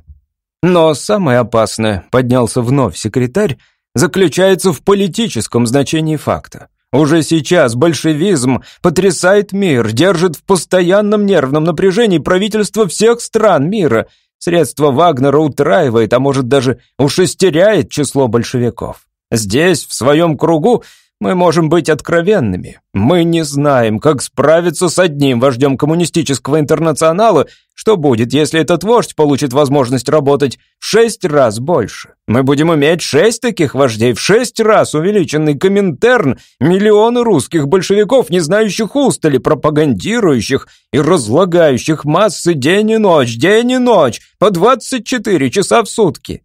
A: Но самое опасное, поднялся вновь секретарь, заключается в политическом значении факта. Уже сейчас большевизм потрясает мир, держит в постоянном нервном напряжении правительство всех стран мира. Средство Вагнера утраивает, а может даже ушестеряет число большевиков. Здесь, в своем кругу, мы можем быть откровенными. Мы не знаем, как справиться с одним вождем коммунистического интернационала, что будет, если этот вождь получит возможность работать в шесть раз больше. Мы будем иметь шесть таких вождей, в шесть раз увеличенный Коминтерн, миллионы русских большевиков, не знающих устали, пропагандирующих и разлагающих массы день и ночь, день и ночь, по 24 часа в сутки.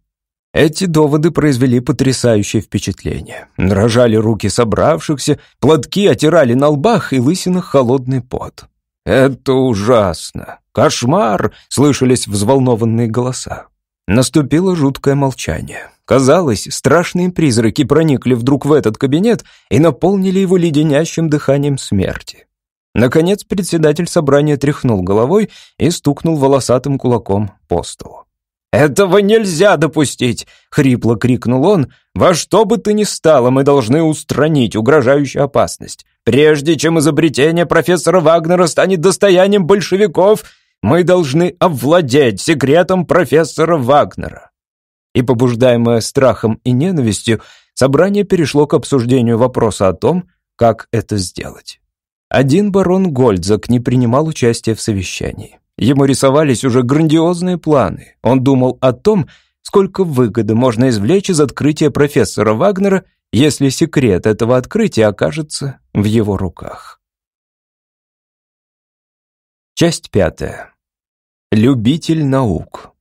A: Эти доводы произвели потрясающее впечатление. Дрожали руки собравшихся, платки отирали на лбах и лысинах холодный пот. «Это ужасно! Кошмар!» — слышались взволнованные голоса. Наступило жуткое молчание. Казалось, страшные призраки проникли вдруг в этот кабинет и наполнили его леденящим дыханием смерти. Наконец председатель собрания тряхнул головой и стукнул волосатым кулаком по столу. «Этого нельзя допустить!» — хрипло крикнул он. «Во что бы ты ни стало, мы должны устранить угрожающую опасность. Прежде чем изобретение профессора Вагнера станет достоянием большевиков, мы должны овладеть секретом профессора Вагнера. И побуждаемое страхом и ненавистью, собрание перешло к обсуждению вопроса о том, как это сделать. Один барон Гольдзак не принимал участия в совещании. Ему рисовались уже грандиозные планы. Он думал о том, сколько выгоды можно извлечь из открытия профессора Вагнера, если секрет этого открытия окажется в его руках. Часть пятая. Любитель наук.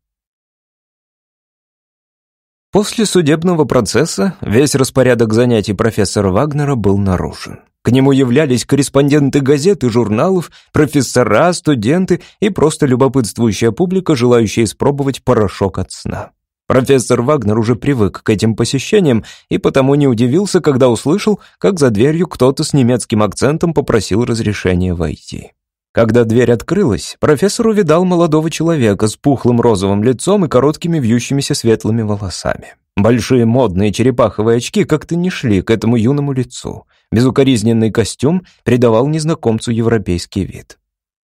A: После судебного процесса весь распорядок занятий профессора Вагнера был нарушен. К нему являлись корреспонденты газет и журналов, профессора, студенты и просто любопытствующая публика, желающая испробовать порошок от сна. Профессор Вагнер уже привык к этим посещениям и потому не удивился, когда услышал, как за дверью кто-то с немецким акцентом попросил разрешения войти. Когда дверь открылась, профессор увидал молодого человека с пухлым розовым лицом и короткими вьющимися светлыми волосами. Большие модные черепаховые очки как-то не шли к этому юному лицу. Безукоризненный костюм придавал незнакомцу европейский вид.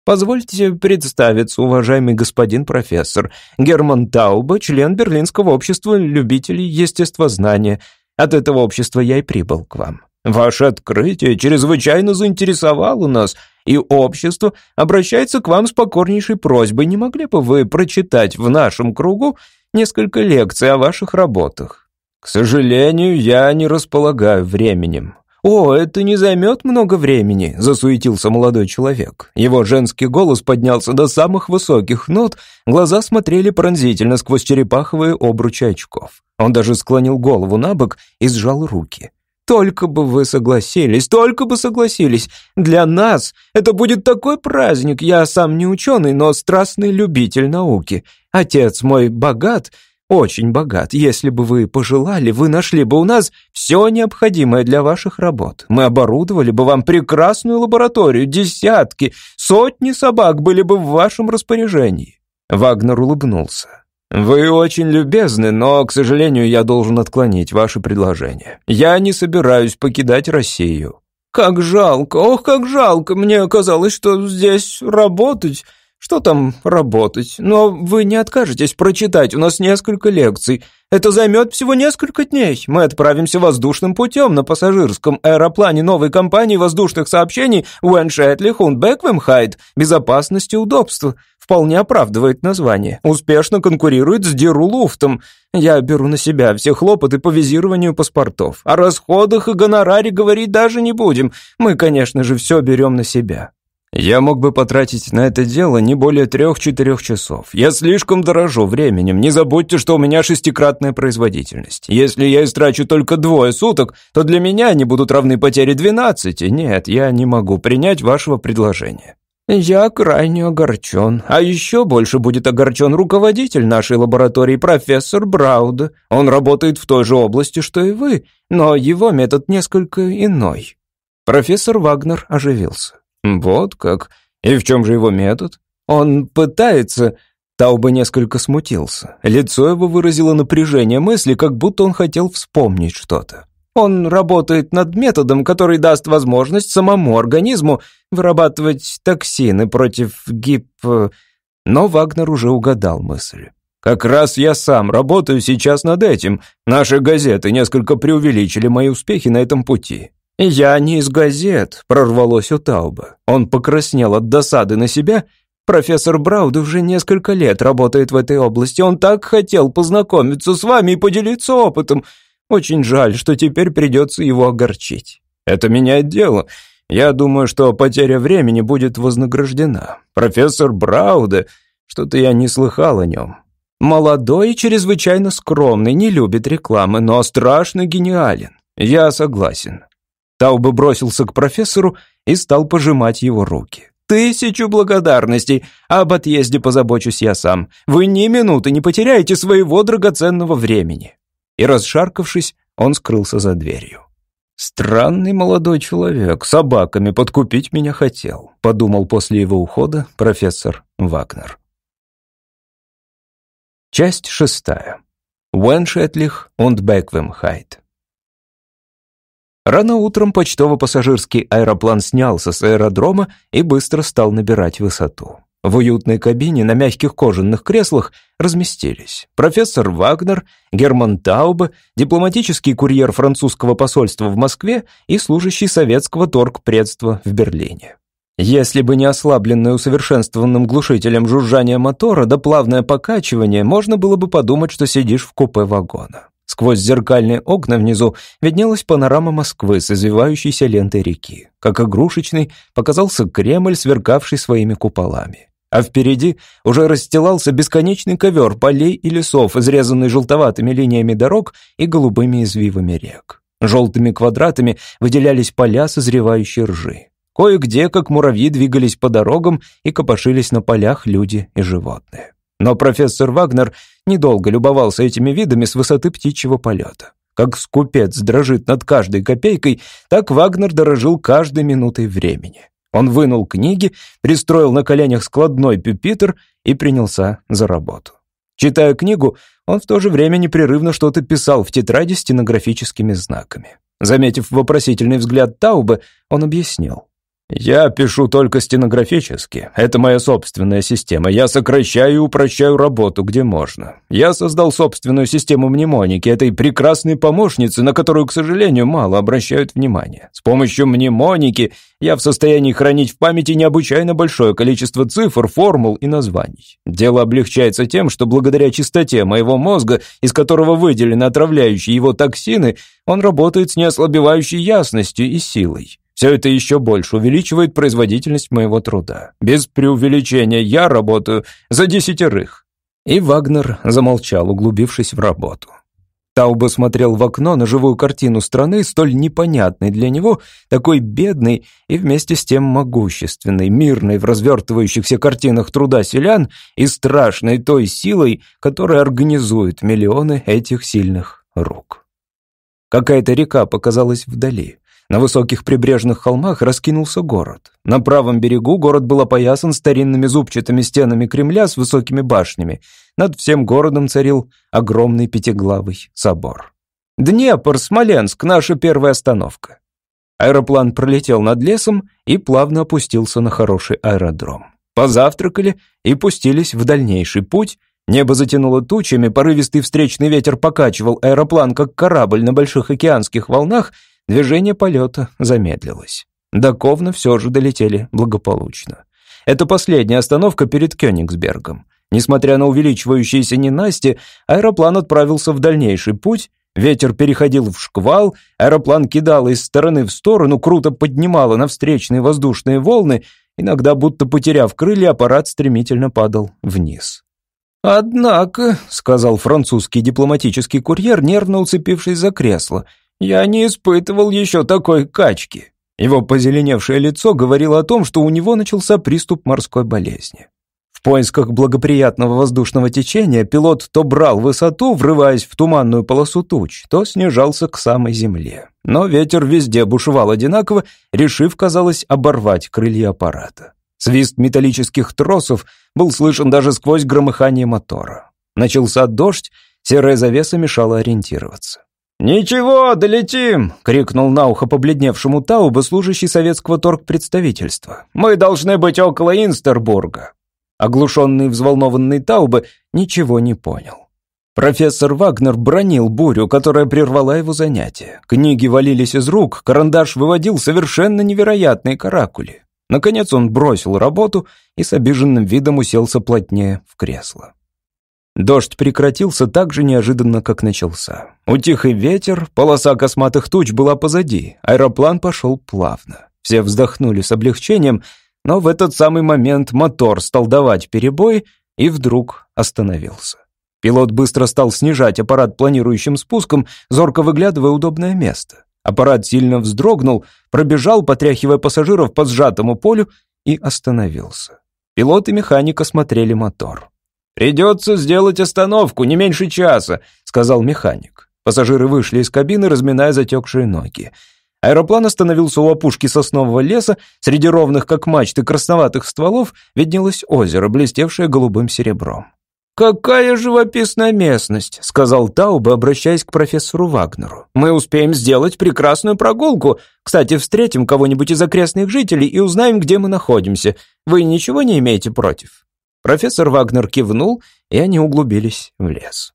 A: «Позвольте представиться, уважаемый господин профессор. Герман Тауба, член Берлинского общества любителей естествознания. От этого общества я и прибыл к вам. Ваше открытие чрезвычайно заинтересовало нас, и общество обращается к вам с покорнейшей просьбой. Не могли бы вы прочитать в нашем кругу несколько лекций о ваших работах? К сожалению, я не располагаю временем. «О, это не займет много времени», — засуетился молодой человек. Его женский голос поднялся до самых высоких нот, глаза смотрели пронзительно сквозь черепаховые обручи очков. Он даже склонил голову на бок и сжал руки. Только бы вы согласились, только бы согласились. Для нас это будет такой праздник. Я сам не ученый, но страстный любитель науки. Отец мой богат, очень богат. Если бы вы пожелали, вы нашли бы у нас все необходимое для ваших работ. Мы оборудовали бы вам прекрасную лабораторию, десятки, сотни собак были бы в вашем распоряжении». Вагнер улыбнулся. «Вы очень любезны, но, к сожалению, я должен отклонить ваше предложение. Я не собираюсь покидать Россию». «Как жалко, ох, как жалко! Мне казалось, что здесь работать...» «Что там работать? Но вы не откажетесь прочитать, у нас несколько лекций. Это займет всего несколько дней. Мы отправимся воздушным путем на пассажирском аэроплане новой компании воздушных сообщений Уэншетли Хундбеквемхайд. Безопасность и удобство. Вполне оправдывает название. Успешно конкурирует с Дирулуфтом. Я беру на себя все хлопоты по визированию паспортов. О расходах и гонораре говорить даже не будем. Мы, конечно же, все берем на себя. Я мог бы потратить на это дело не более трех-четырех часов. Я слишком дорожу временем. Не забудьте, что у меня шестикратная производительность. Если я истрачу только двое суток, то для меня они будут равны потере двенадцати. Нет, я не могу принять вашего предложения. Я крайне огорчен. А еще больше будет огорчен руководитель нашей лаборатории, профессор Брауда. Он работает в той же области, что и вы, но его метод несколько иной. Профессор Вагнер оживился. «Вот как? И в чем же его метод?» «Он пытается...» Тауба несколько смутился. Лицо его выразило напряжение мысли, как будто он хотел вспомнить что-то. Он работает над методом, который даст возможность самому организму вырабатывать токсины против гип... Но Вагнер уже угадал мысль. «Как раз я сам работаю сейчас над этим. Наши газеты несколько преувеличили мои успехи на этом пути. «Я не из газет», — прорвалось у Тауба. Он покраснел от досады на себя. «Профессор Брауд уже несколько лет работает в этой области. Он так хотел познакомиться с вами и поделиться опытом. Очень жаль, что теперь придется его огорчить. Это меняет дело. Я думаю, что потеря времени будет вознаграждена. Профессор Брауда, что-то я не слыхал о нем. Молодой и чрезвычайно скромный, не любит рекламы, но страшно гениален. Я согласен. Таубе бросился к профессору и стал пожимать его руки. Тысячу благодарностей, об отъезде позабочусь я сам. Вы ни минуты не потеряете своего драгоценного времени». И, расшаркавшись, он скрылся за дверью. «Странный молодой человек, собаками подкупить меня хотел», подумал после его ухода профессор Вагнер. Часть шестая. Уэншетлих und Беквемхайт. Рано утром почтово-пассажирский аэроплан снялся с аэродрома и быстро стал набирать высоту. В уютной кабине на мягких кожаных креслах разместились профессор Вагнер, Герман Таубе, дипломатический курьер французского посольства в Москве и служащий советского торгпредства в Берлине. Если бы не ослабленное усовершенствованным глушителем жужжание мотора да плавное покачивание, можно было бы подумать, что сидишь в купе вагона. Сквозь зеркальные окна внизу виднелась панорама Москвы с извивающейся лентой реки. Как игрушечный показался Кремль, сверкавший своими куполами. А впереди уже расстилался бесконечный ковер полей и лесов, изрезанный желтоватыми линиями дорог и голубыми извивами рек. Желтыми квадратами выделялись поля созревающей ржи. Кое-где, как муравьи, двигались по дорогам и копошились на полях люди и животные. Но профессор Вагнер недолго любовался этими видами с высоты птичьего полета. Как скупец дрожит над каждой копейкой, так Вагнер дорожил каждой минутой времени. Он вынул книги, пристроил на коленях складной пюпитр и принялся за работу. Читая книгу, он в то же время непрерывно что-то писал в тетради стенографическими знаками. Заметив вопросительный взгляд Таубе, он объяснил. Я пишу только стенографически. Это моя собственная система. Я сокращаю и упрощаю работу, где можно. Я создал собственную систему мнемоники, этой прекрасной помощницы, на которую, к сожалению, мало обращают внимание. С помощью мнемоники я в состоянии хранить в памяти необычайно большое количество цифр, формул и названий. Дело облегчается тем, что благодаря чистоте моего мозга, из которого выделены отравляющие его токсины, он работает с неослабевающей ясностью и силой. Все это еще больше увеличивает производительность моего труда. Без преувеличения я работаю за десятерых». И Вагнер замолчал, углубившись в работу. Тауба смотрел в окно на живую картину страны, столь непонятной для него, такой бедной и вместе с тем могущественной, мирной в развертывающихся картинах труда селян и страшной той силой, которая организует миллионы этих сильных рук. Какая-то река показалась вдали. На высоких прибрежных холмах раскинулся город. На правом берегу город был опоясан старинными зубчатыми стенами Кремля с высокими башнями. Над всем городом царил огромный пятиглавый собор. «Днепр, Смоленск, наша первая остановка». Аэроплан пролетел над лесом и плавно опустился на хороший аэродром. Позавтракали и пустились в дальнейший путь. Небо затянуло тучами, порывистый встречный ветер покачивал аэроплан, как корабль на больших океанских волнах, Движение полета замедлилось. До Ковна все же долетели благополучно. Это последняя остановка перед Кёнигсбергом. Несмотря на увеличивающиеся ненасти, аэроплан отправился в дальнейший путь, ветер переходил в шквал, аэроплан кидал из стороны в сторону, круто поднимало на встречные воздушные волны, иногда, будто потеряв крылья, аппарат стремительно падал вниз. «Однако», — сказал французский дипломатический курьер, нервно уцепившись за кресло, я не испытывал еще такой качки. Его позеленевшее лицо говорило о том, что у него начался приступ морской болезни. В поисках благоприятного воздушного течения пилот то брал высоту, врываясь в туманную полосу туч, то снижался к самой земле. Но ветер везде бушевал одинаково, решив, казалось, оборвать крылья аппарата. Свист металлических тросов был слышен даже сквозь громыхание мотора. Начался дождь, серая завеса мешала ориентироваться. «Ничего, долетим!» — крикнул на ухо побледневшему Тауба, служащий советского торгпредставительства. «Мы должны быть около Инстербурга». Оглушенный и взволнованный Таубе ничего не понял. Профессор Вагнер бронил бурю, которая прервала его занятие. Книги валились из рук, карандаш выводил совершенно невероятные каракули. Наконец он бросил работу и с обиженным видом уселся плотнее в кресло. Дождь прекратился так же неожиданно, как начался. Утих и ветер, полоса косматых туч была позади, аэроплан пошел плавно. Все вздохнули с облегчением, но в этот самый момент мотор стал давать перебой и вдруг остановился. Пилот быстро стал снижать аппарат планирующим спуском, зорко выглядывая удобное место. Аппарат сильно вздрогнул, пробежал, потряхивая пассажиров по сжатому полю и остановился. Пилот и механик осмотрели мотор. «Придется сделать остановку, не меньше часа», — сказал механик. Пассажиры вышли из кабины, разминая затекшие ноги. Аэроплан остановился у опушки соснового леса, среди ровных, как мачты, красноватых стволов виднелось озеро, блестевшее голубым серебром. «Какая живописная местность», — сказал Тауба, обращаясь к профессору Вагнеру. «Мы успеем сделать прекрасную прогулку. Кстати, встретим кого-нибудь из окрестных жителей и узнаем, где мы находимся. Вы ничего не имеете против?» Профессор Вагнер кивнул, и они углубились в лес.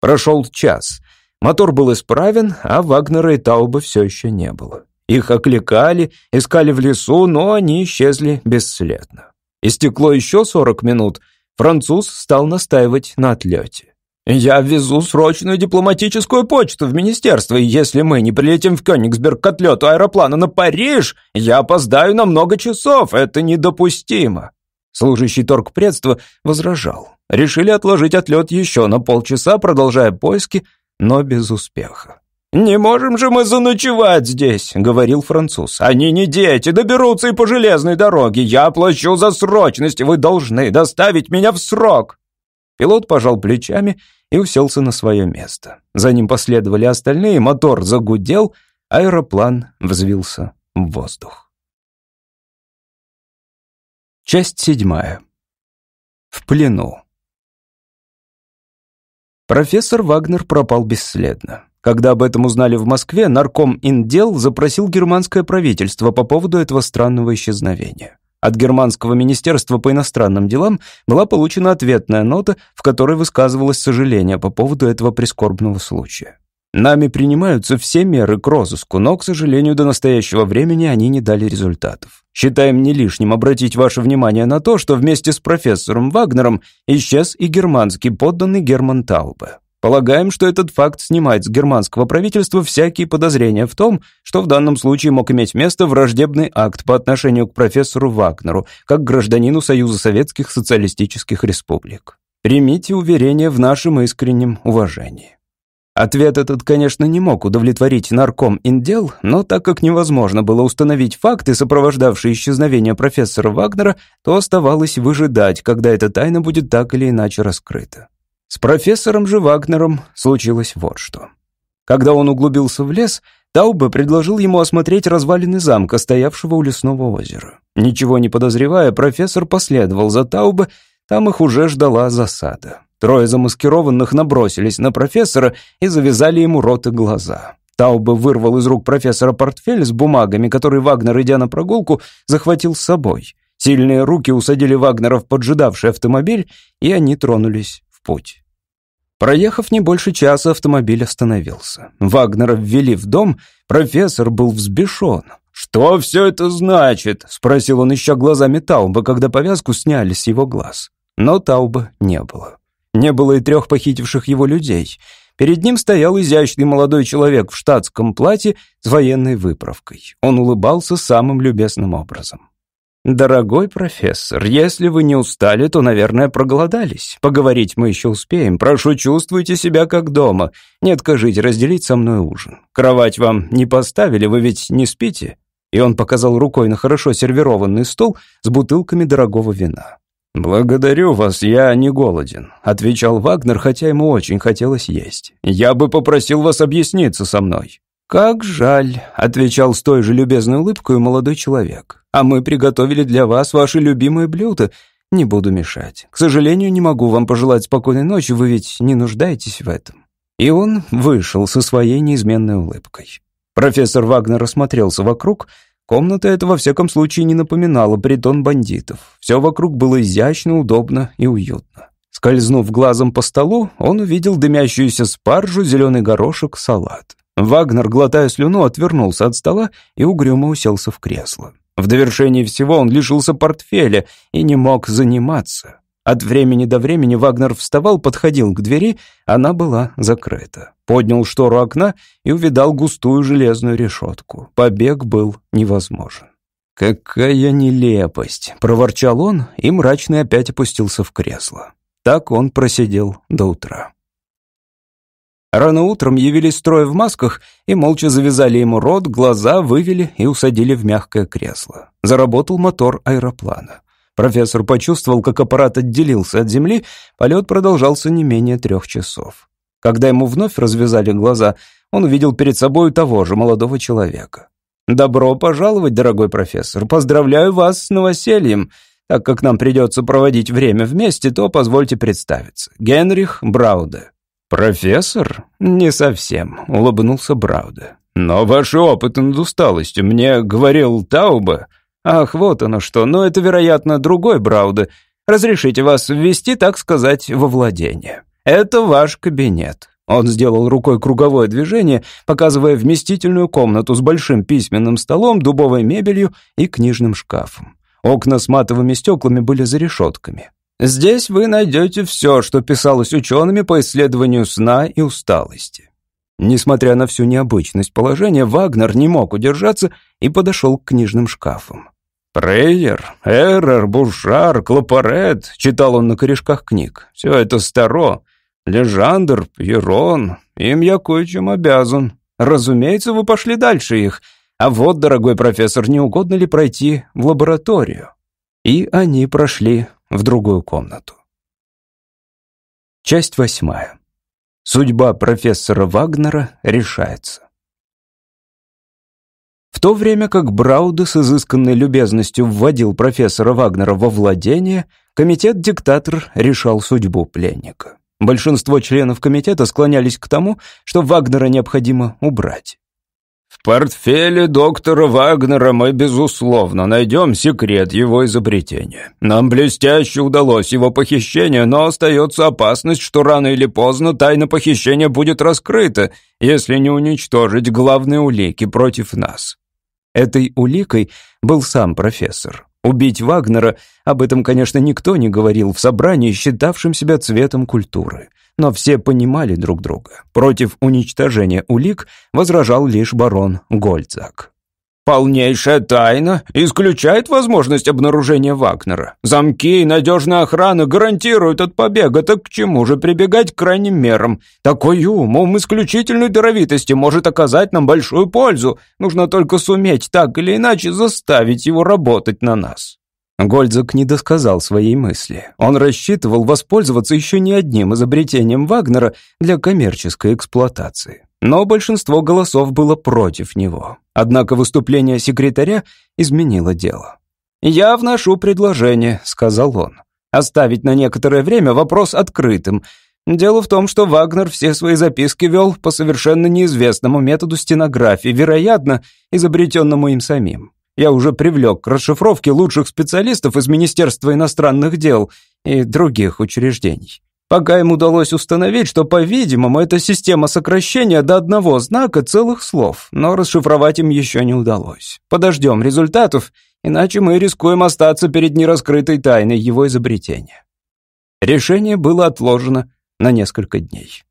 A: Прошел час. Мотор был исправен, а Вагнера и Тауба все еще не было. Их окликали, искали в лесу, но они исчезли бесследно. Истекло еще сорок минут. Француз стал настаивать на отлете. «Я везу срочную дипломатическую почту в министерство, и если мы не прилетим в Кёнигсберг к отлету аэроплана на Париж, я опоздаю на много часов. Это недопустимо». Служащий торгпредства возражал. Решили отложить отлет еще на полчаса, продолжая поиски, но без успеха. «Не можем же мы заночевать здесь», — говорил француз. «Они не дети, доберутся и по железной дороге. Я плачу за срочность, вы должны доставить меня в срок». Пилот пожал плечами и уселся на свое место. За ним последовали остальные, мотор загудел, аэроплан взвился в воздух. Часть седьмая. В плену. Профессор Вагнер пропал бесследно. Когда об этом узнали в Москве, нарком Индел запросил германское правительство по поводу этого странного исчезновения. От германского министерства по иностранным делам была получена ответная нота, в которой высказывалось сожаление по поводу этого прискорбного случая. Нами принимаются все меры к розыску, но, к сожалению, до настоящего времени они не дали результатов. Считаем не лишним обратить ваше внимание на то, что вместе с профессором Вагнером исчез и германский подданный Герман Таубе. Полагаем, что этот факт снимает с германского правительства всякие подозрения в том, что в данном случае мог иметь место враждебный акт по отношению к профессору Вагнеру, как гражданину Союза Советских Социалистических Республик. Примите уверение в нашем искреннем уважении. Ответ этот, конечно, не мог удовлетворить нарком Индел, но так как невозможно было установить факты, сопровождавшие исчезновение профессора Вагнера, то оставалось выжидать, когда эта тайна будет так или иначе раскрыта. С профессором же Вагнером случилось вот что. Когда он углубился в лес, Таубе предложил ему осмотреть развалины замка, стоявшего у лесного озера. Ничего не подозревая, профессор последовал за Таубе, там их уже ждала засада. Трое замаскированных набросились на профессора и завязали ему рот и глаза. Таубе вырвал из рук профессора портфель с бумагами, который Вагнер, идя на прогулку, захватил с собой. Сильные руки усадили Вагнера в поджидавший автомобиль, и они тронулись в путь. Проехав не больше часа, автомобиль остановился. Вагнера ввели в дом, профессор был взбешен. «Что все это значит?» — спросил он, ища глазами Тауба, когда повязку сняли с его глаз. Но Тауба не было. Не было и трех похитивших его людей. Перед ним стоял изящный молодой человек в штатском платье с военной выправкой. Он улыбался самым любезным образом. «Дорогой профессор, если вы не устали, то, наверное, проголодались. Поговорить мы еще успеем. Прошу, чувствуйте себя как дома. Не откажите разделить со мной ужин. Кровать вам не поставили, вы ведь не спите?» И он показал рукой на хорошо сервированный стол с бутылками дорогого вина. «Благодарю вас, я не голоден», — отвечал Вагнер, хотя ему очень хотелось есть. «Я бы попросил вас объясниться со мной». «Как жаль», — отвечал с той же любезной улыбкой молодой человек. «А мы приготовили для вас ваши любимые блюда. Не буду мешать. К сожалению, не могу вам пожелать спокойной ночи, вы ведь не нуждаетесь в этом». И он вышел со своей неизменной улыбкой. Профессор Вагнер осмотрелся вокруг, Комната эта, во всяком случае, не напоминала притон бандитов. Все вокруг было изящно, удобно и уютно. Скользнув глазом по столу, он увидел дымящуюся спаржу, зеленый горошек, салат. Вагнер, глотая слюну, отвернулся от стола и угрюмо уселся в кресло. В довершении всего он лишился портфеля и не мог заниматься. От времени до времени Вагнер вставал, подходил к двери, она была закрыта. Поднял штору окна и увидал густую железную решетку. Побег был невозможен. «Какая нелепость!» — проворчал он и мрачно опять опустился в кресло. Так он просидел до утра. Рано утром явились трое в масках и молча завязали ему рот, глаза вывели и усадили в мягкое кресло. Заработал мотор аэроплана. Профессор почувствовал, как аппарат отделился от земли, полет продолжался не менее трех часов. Когда ему вновь развязали глаза, он увидел перед собой того же молодого человека. «Добро пожаловать, дорогой профессор. Поздравляю вас с новосельем. Так как нам придется проводить время вместе, то позвольте представиться. Генрих Брауде». «Профессор?» «Не совсем», — улыбнулся Брауде. «Но ваши опыты над усталостью, мне говорил Тауба». «Ах, вот оно что, но это, вероятно, другой Брауде. Разрешите вас ввести, так сказать, во владение. Это ваш кабинет». Он сделал рукой круговое движение, показывая вместительную комнату с большим письменным столом, дубовой мебелью и книжным шкафом. Окна с матовыми стеклами были за решетками. Здесь вы найдете все, что писалось учеными по исследованию сна и усталости. Несмотря на всю необычность положения, Вагнер не мог удержаться и подошел к книжным шкафам. «Прейер, Эррор, Бушар, Клопарет», — читал он на корешках книг. «Все это старо. Лежандр, Пьерон, им я кое-чем обязан. Разумеется, вы пошли дальше их. А вот, дорогой профессор, не угодно ли пройти в лабораторию?» И они прошли в другую комнату. Часть восьмая. Судьба профессора Вагнера решается. В то время как Брауде с изысканной любезностью вводил профессора Вагнера во владение, комитет-диктатор решал судьбу пленника. Большинство членов комитета склонялись к тому, что Вагнера необходимо убрать.
B: В портфеле доктора Вагнера мы, безусловно, найдем секрет его изобретения. Нам блестяще удалось его похищение, но остается опасность, что рано или поздно тайна похищения будет раскрыта, если не уничтожить главные улики против нас.
A: Этой уликой был сам профессор. Убить Вагнера, об этом, конечно, никто не говорил в собрании, считавшем себя цветом культуры но все понимали друг друга. Против уничтожения улик возражал лишь барон Гольцак.
C: «Полнейшая тайна исключает возможность обнаружения Вагнера. Замки и надежная охрана гарантируют от побега, так к чему же прибегать к крайним мерам? Такой ум, ум исключительной даровитости может оказать нам большую пользу. Нужно только суметь так или иначе заставить его работать на нас».
A: Гольдзак не досказал своей мысли. Он рассчитывал воспользоваться еще не одним изобретением Вагнера для коммерческой эксплуатации. Но большинство голосов было против него. Однако выступление секретаря изменило дело. «Я вношу предложение», — сказал он. «Оставить на некоторое время вопрос открытым. Дело в том, что Вагнер все свои записки вел по совершенно неизвестному методу стенографии, вероятно, изобретенному им самим. Я уже привлек к расшифровке лучших специалистов из Министерства иностранных дел и других учреждений. Пока им удалось установить, что, по-видимому, это система сокращения до одного знака целых слов, но расшифровать им еще не удалось. Подождем результатов, иначе мы рискуем остаться перед нераскрытой тайной его изобретения. Решение было отложено на несколько дней.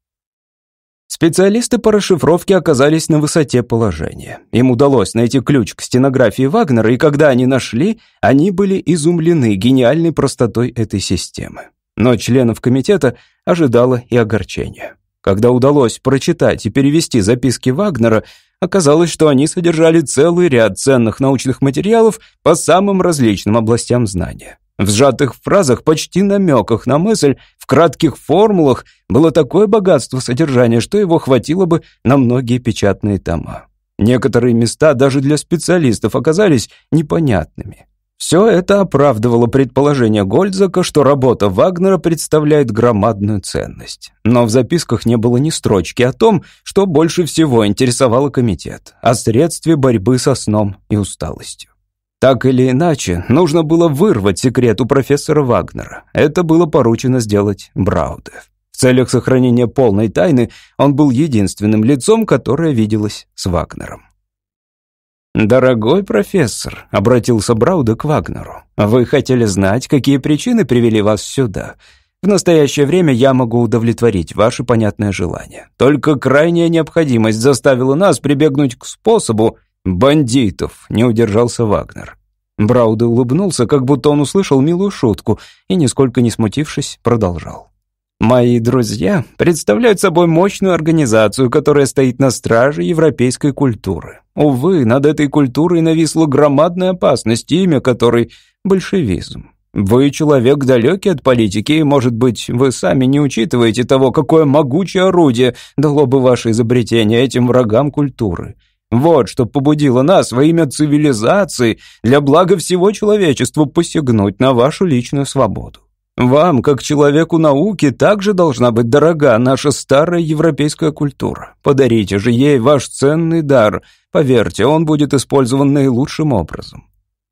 A: Специалисты по расшифровке оказались на высоте положения. Им удалось найти ключ к стенографии Вагнера, и когда они нашли, они были изумлены гениальной простотой этой системы. Но членов комитета ожидало и огорчение. Когда удалось прочитать и перевести записки Вагнера, оказалось, что они содержали целый ряд ценных научных материалов по самым различным областям знания. В сжатых фразах, почти намеках на мысль, в кратких формулах было такое богатство содержания, что его хватило бы на многие печатные тома. Некоторые места даже для специалистов оказались непонятными. Все это оправдывало предположение Гольдзака, что работа Вагнера представляет громадную ценность. Но в записках не было ни строчки о том, что больше всего интересовало комитет, о средстве борьбы со сном и усталостью. Так или иначе, нужно было вырвать секрет у профессора Вагнера. Это было поручено сделать Брауде. В целях сохранения полной тайны он был единственным лицом, которое виделось с Вагнером. «Дорогой профессор», — обратился Брауде к Вагнеру, «вы хотели знать, какие причины привели вас сюда. В настоящее время я могу удовлетворить ваше понятное желание. Только крайняя необходимость заставила нас прибегнуть к способу, «Бандитов!» — не удержался Вагнер. Брауде улыбнулся, как будто он услышал милую шутку, и, нисколько не смутившись, продолжал.
B: Мои друзья представляют собой мощную организацию, которая стоит на страже европейской культуры. Увы, над этой культурой нависла громадная опасность, имя которой — большевизм. Вы человек далекий от политики, и, может быть, вы сами не учитываете того, какое могучее орудие дало бы ваше изобретение этим врагам культуры. Вот что побудило нас во имя цивилизации для блага всего человечества посягнуть на вашу личную свободу. Вам, как человеку науки, также должна быть дорога наша старая европейская культура. Подарите же ей ваш ценный дар. Поверьте, он будет использован наилучшим образом.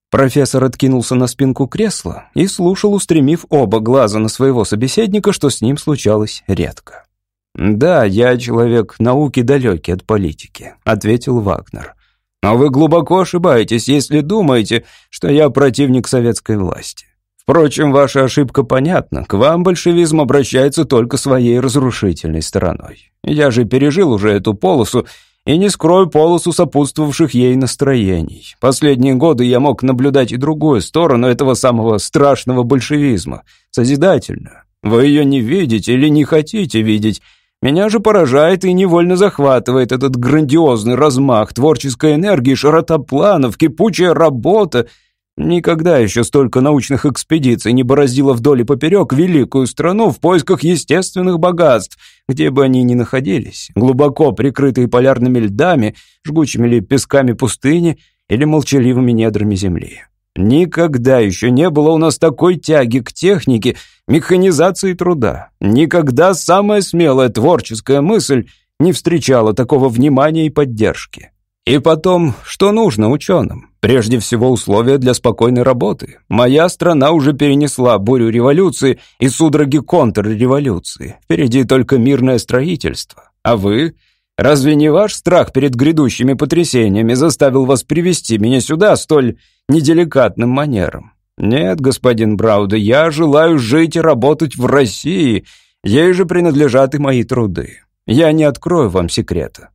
B: Профессор откинулся на спинку кресла и слушал, устремив оба глаза на своего собеседника, что с ним случалось редко. «Да, я человек науки далекий от политики», — ответил Вагнер. «Но вы глубоко ошибаетесь, если думаете, что я противник советской власти. Впрочем, ваша ошибка понятна. К вам большевизм обращается только своей разрушительной стороной. Я же пережил уже эту полосу и не скрою полосу сопутствовавших ей настроений. Последние годы я мог наблюдать и другую сторону этого самого страшного большевизма, созидательную. Вы ее не видите или не хотите видеть. Меня же поражает и невольно захватывает этот грандиозный размах творческой энергии, широта планов, кипучая работа — Никогда еще столько научных экспедиций не бороздило вдоль и поперек великую страну в поисках естественных богатств, где бы они ни находились, глубоко прикрытые полярными льдами, жгучими ли песками пустыни или молчаливыми недрами земли. Никогда еще не было у нас такой тяги к технике, механизации труда. Никогда самая смелая творческая мысль не встречала такого внимания и поддержки. И потом, что нужно ученым? Прежде всего, условия для спокойной работы. Моя страна уже перенесла бурю революции и судороги контрреволюции. Впереди только мирное строительство. А вы? Разве не ваш страх перед грядущими потрясениями заставил вас привести меня сюда столь неделикатным манером? Нет, господин Брауда, я желаю жить и работать в России. Ей же принадлежат и мои труды. Я не открою вам секрета.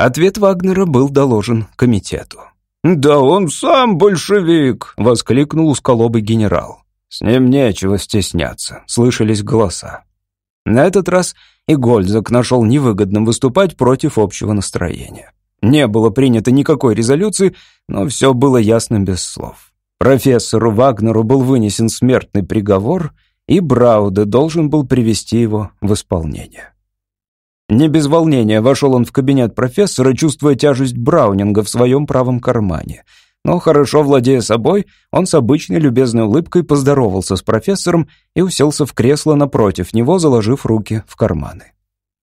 B: Ответ Вагнера был доложен комитету. «Да он сам большевик!» — воскликнул усколобый генерал. «С ним нечего стесняться», — слышались голоса. На этот раз и Гользак нашел невыгодным выступать против общего настроения. Не было принято никакой резолюции, но все было ясно без слов. Профессору Вагнеру был вынесен смертный приговор, и Брауде должен был привести его в исполнение. Не без волнения вошел он в кабинет профессора, чувствуя тяжесть Браунинга в своем правом кармане. Но хорошо владея собой, он с обычной любезной улыбкой поздоровался с профессором и уселся в кресло напротив него, заложив руки в карманы.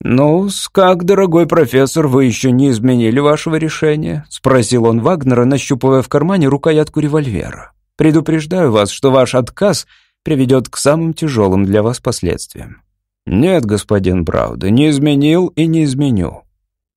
B: ну как, дорогой профессор, вы еще не изменили вашего решения?» — спросил он Вагнера, нащупывая в кармане рукоятку револьвера. «Предупреждаю вас, что ваш отказ приведет к самым тяжелым для вас последствиям. «Нет, господин Брауда, не изменил и не изменю».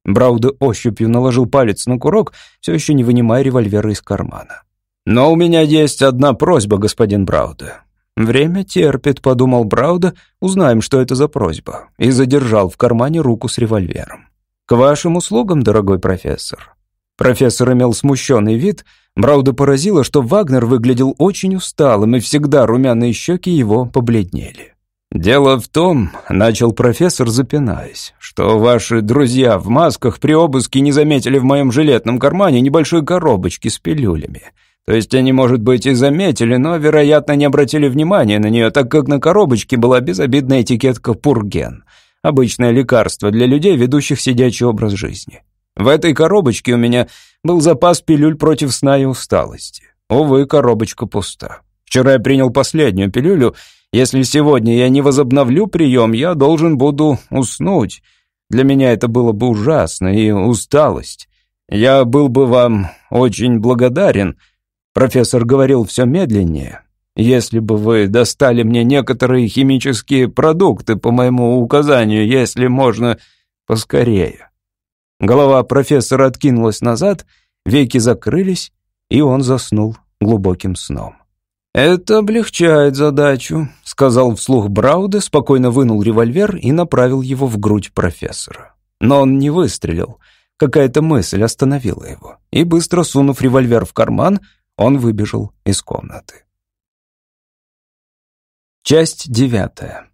B: Брауда ощупью наложил палец на курок, все еще не вынимая револьвера из кармана. «Но у меня есть одна просьба, господин Брауда». «Время терпит», — подумал Брауда, «узнаем, что это за просьба», и задержал в кармане руку с револьвером. «К вашим услугам, дорогой профессор». Профессор имел смущенный вид. Брауда поразило, что Вагнер выглядел очень усталым, и всегда румяные щеки его побледнели. «Дело в том», — начал профессор, запинаясь, «что ваши друзья в масках при обыске не заметили в моем жилетном кармане небольшой коробочки с пилюлями. То есть они, может быть, и заметили, но, вероятно, не обратили внимания на нее, так как на коробочке была безобидная этикетка «Пурген» — обычное лекарство для людей, ведущих сидячий образ жизни. В этой коробочке у меня был запас пилюль против сна и усталости. Увы, коробочка пуста. Вчера я принял последнюю пилюлю — если сегодня я не возобновлю прием, я должен буду уснуть. Для меня это было бы ужасно, и усталость. Я был бы вам очень благодарен. Профессор говорил все медленнее. Если бы вы достали мне некоторые химические продукты по моему указанию, если можно, поскорее. Голова профессора откинулась назад, веки закрылись, и он заснул глубоким сном. «Это облегчает задачу», — сказал вслух Брауде, спокойно вынул револьвер и направил его в грудь профессора. Но он не выстрелил. Какая-то мысль остановила его. И быстро сунув револьвер в карман, он выбежал из комнаты. Часть девятая.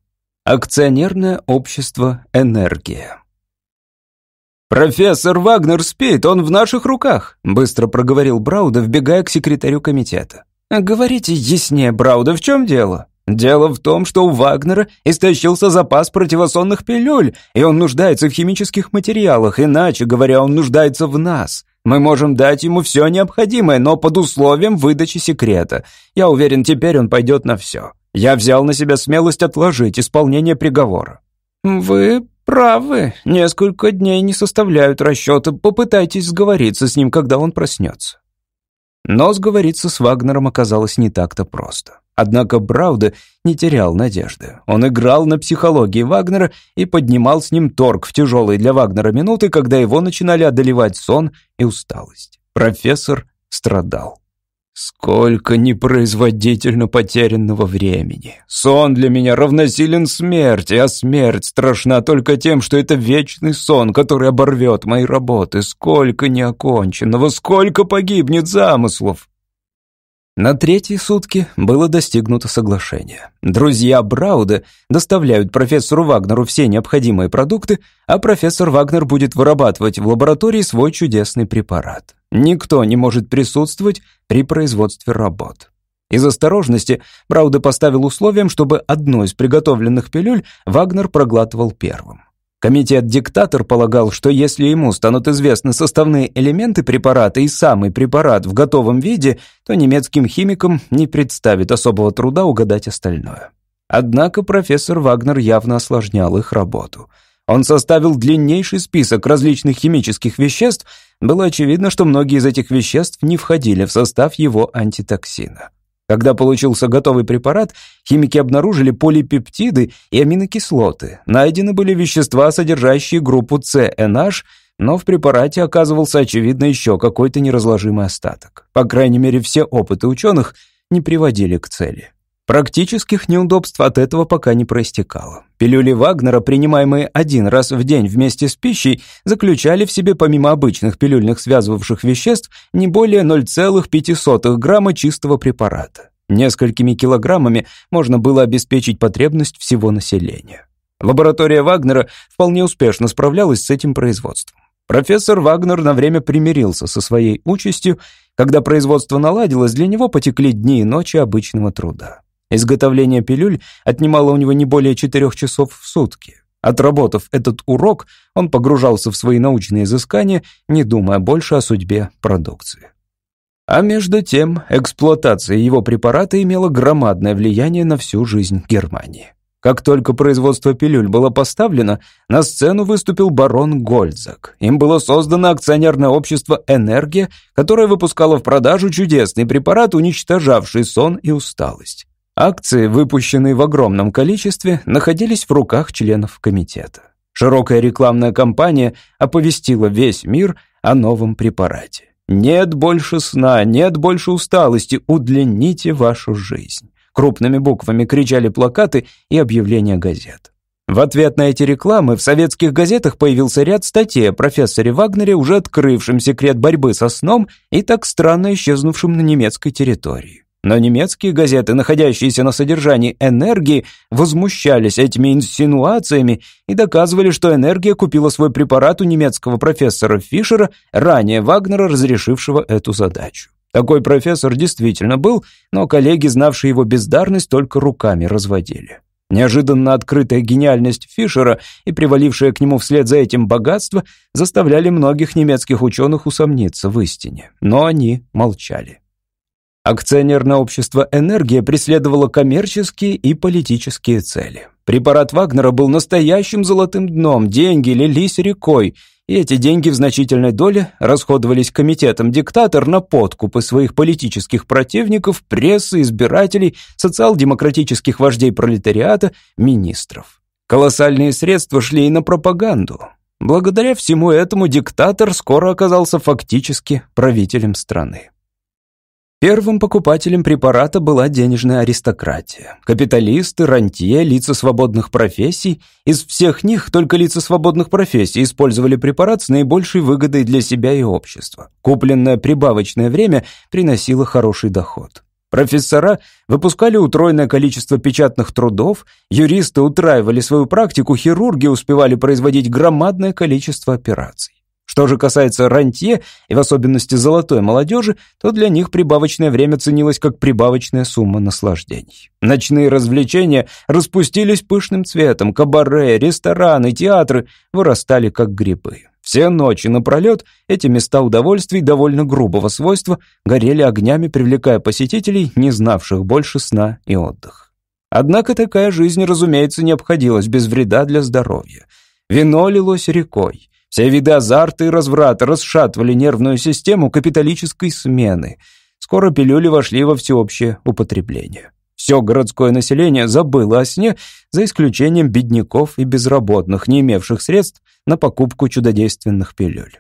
A: Акционерное общество «Энергия». «Профессор Вагнер спит, он в наших руках», — быстро проговорил Брауда, вбегая к секретарю комитета. «Говорите яснее, Брауда, в чем дело?» «Дело в том, что у Вагнера истощился запас противосонных пилюль, и он нуждается в химических материалах, иначе говоря, он нуждается в нас. Мы можем дать ему все необходимое, но под условием выдачи секрета. Я уверен, теперь он пойдет на все. Я взял на себя смелость отложить исполнение приговора». «Вы «Правы. Несколько дней не составляют расчета. Попытайтесь сговориться с ним, когда он проснется». Но сговориться с Вагнером оказалось не так-то просто. Однако Брауда не терял надежды. Он играл на психологии Вагнера и поднимал с ним торг в тяжелые для Вагнера минуты, когда его начинали одолевать сон и усталость. Профессор страдал. Сколько непроизводительно потерянного времени. Сон для меня равносилен смерти, а смерть страшна только тем, что это вечный сон, который оборвет мои работы. Сколько неоконченного, сколько погибнет замыслов. На третьи сутки было достигнуто соглашение. Друзья Брауда доставляют профессору Вагнеру все необходимые продукты, а профессор Вагнер будет вырабатывать в лаборатории свой чудесный препарат. Никто не может присутствовать при производстве работ. Из осторожности Брауда поставил условием, чтобы одну из приготовленных пилюль Вагнер проглатывал первым. Комитет-диктатор полагал, что если ему станут известны составные элементы препарата и самый препарат в готовом виде, то немецким химикам не представит особого труда угадать остальное. Однако профессор Вагнер явно осложнял их работу. Он составил длиннейший список различных химических веществ, было очевидно, что многие из этих веществ не входили в состав его антитоксина. Когда получился готовый препарат, химики обнаружили полипептиды и аминокислоты. Найдены были вещества, содержащие группу CNH, но в препарате оказывался очевидно еще какой-то неразложимый остаток. По крайней мере, все опыты ученых не приводили к цели. Практических неудобств от этого пока не проистекало. Пилюли Вагнера, принимаемые один раз в день вместе с пищей, заключали в себе помимо обычных пилюльных связывавших веществ не более 0,05 грамма чистого препарата. Несколькими килограммами можно было обеспечить потребность всего населения. Лаборатория Вагнера вполне успешно справлялась с этим производством. Профессор Вагнер на время примирился со своей участью. Когда производство наладилось, для него потекли дни и ночи обычного труда. Изготовление пилюль отнимало у него не более четырех часов в сутки. Отработав этот урок, он погружался в свои научные изыскания, не думая больше о судьбе продукции. А между тем, эксплуатация его препарата имела громадное влияние на всю жизнь Германии. Как только производство пилюль было поставлено, на сцену выступил барон Гольцак. Им было создано акционерное общество «Энергия», которое выпускало в продажу чудесный препарат, уничтожавший сон и усталость. Акции, выпущенные в огромном количестве, находились в руках членов комитета. Широкая рекламная кампания оповестила весь мир о новом препарате. «Нет больше сна, нет больше усталости, удлините вашу жизнь». Крупными буквами кричали плакаты и объявления газет. В ответ на эти рекламы в советских газетах появился ряд статей о профессоре Вагнере, уже открывшем секрет борьбы со сном и так странно исчезнувшим на немецкой территории. Но немецкие газеты, находящиеся на содержании энергии, возмущались этими инсинуациями и доказывали, что энергия купила свой препарат у немецкого профессора Фишера, ранее Вагнера, разрешившего эту задачу. Такой профессор действительно был, но коллеги, знавшие его бездарность, только руками разводили. Неожиданно открытая гениальность Фишера и привалившее к нему вслед за этим богатство заставляли многих немецких ученых усомниться в истине, но они молчали. Акционерное общество «Энергия» преследовало коммерческие и политические цели. Препарат Вагнера был настоящим золотым дном, деньги лились рекой, и эти деньги в значительной доле расходовались комитетом «Диктатор» на подкупы своих политических противников, прессы, избирателей, социал-демократических вождей пролетариата, министров. Колоссальные средства шли и на пропаганду. Благодаря всему этому диктатор скоро оказался фактически правителем страны. Первым покупателем препарата была денежная аристократия. Капиталисты, рантье, лица свободных профессий. Из всех них только лица свободных профессий использовали препарат с наибольшей выгодой для себя и общества. Купленное прибавочное время приносило хороший доход. Профессора выпускали утроенное количество печатных трудов, юристы утраивали свою практику, хирурги успевали производить громадное количество операций. Что же касается рантье, и в особенности золотой молодежи, то для них прибавочное время ценилось как прибавочная сумма наслаждений. Ночные развлечения распустились пышным цветом, кабаре, рестораны, театры вырастали как грибы. Все ночи напролет эти места удовольствий довольно грубого свойства горели огнями, привлекая посетителей, не знавших больше сна и отдыха. Однако такая жизнь, разумеется, не обходилась без вреда для здоровья. Вино лилось рекой. Все виды азарта и разврата расшатывали нервную систему капиталической смены. Скоро пилюли вошли во всеобщее употребление. Все городское население забыло о сне, за исключением бедняков и безработных, не имевших средств на покупку чудодейственных пилюль.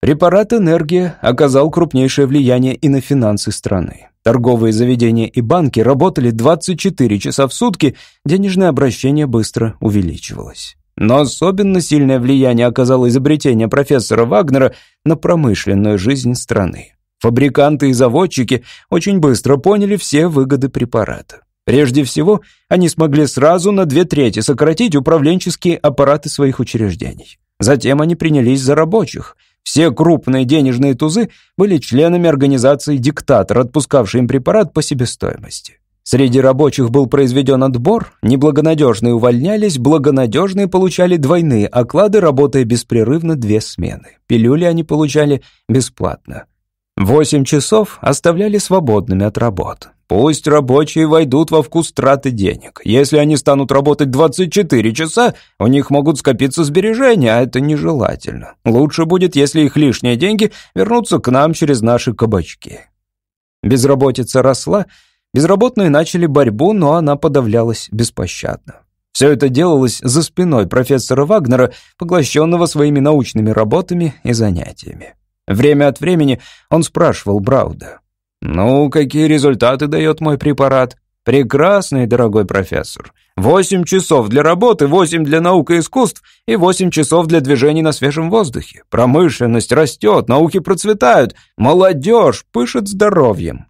A: Препарат «Энергия» оказал крупнейшее влияние и на финансы страны. Торговые заведения и банки работали 24 часа в сутки, денежное обращение быстро увеличивалось. Но особенно сильное влияние оказало изобретение профессора Вагнера на промышленную жизнь страны. Фабриканты и заводчики очень быстро поняли все выгоды препарата. Прежде всего, они смогли сразу на две трети сократить управленческие аппараты своих учреждений. Затем они принялись за рабочих. Все крупные денежные тузы были членами организации «Диктатор», отпускавшей им препарат по себестоимости. Среди рабочих был произведен отбор, неблагонадежные увольнялись, благонадежные получали двойные оклады, работая беспрерывно две смены. Пилюли они получали бесплатно. Восемь часов оставляли свободными от работ. Пусть рабочие войдут во вкус траты денег. Если они станут работать 24 часа, у них могут скопиться сбережения, а это нежелательно. Лучше будет, если их лишние деньги вернутся к нам через наши кабачки. Безработица росла, безработные начали борьбу, но она подавлялась беспощадно. Все это делалось за спиной профессора Вагнера, поглощенного своими научными работами и занятиями. Время от времени он спрашивал Брауда. «Ну, какие результаты дает мой препарат?» «Прекрасный, дорогой профессор. Восемь часов для работы, восемь для наук и искусств и восемь часов для движений на свежем воздухе. Промышленность растет, науки процветают, молодежь пышет здоровьем».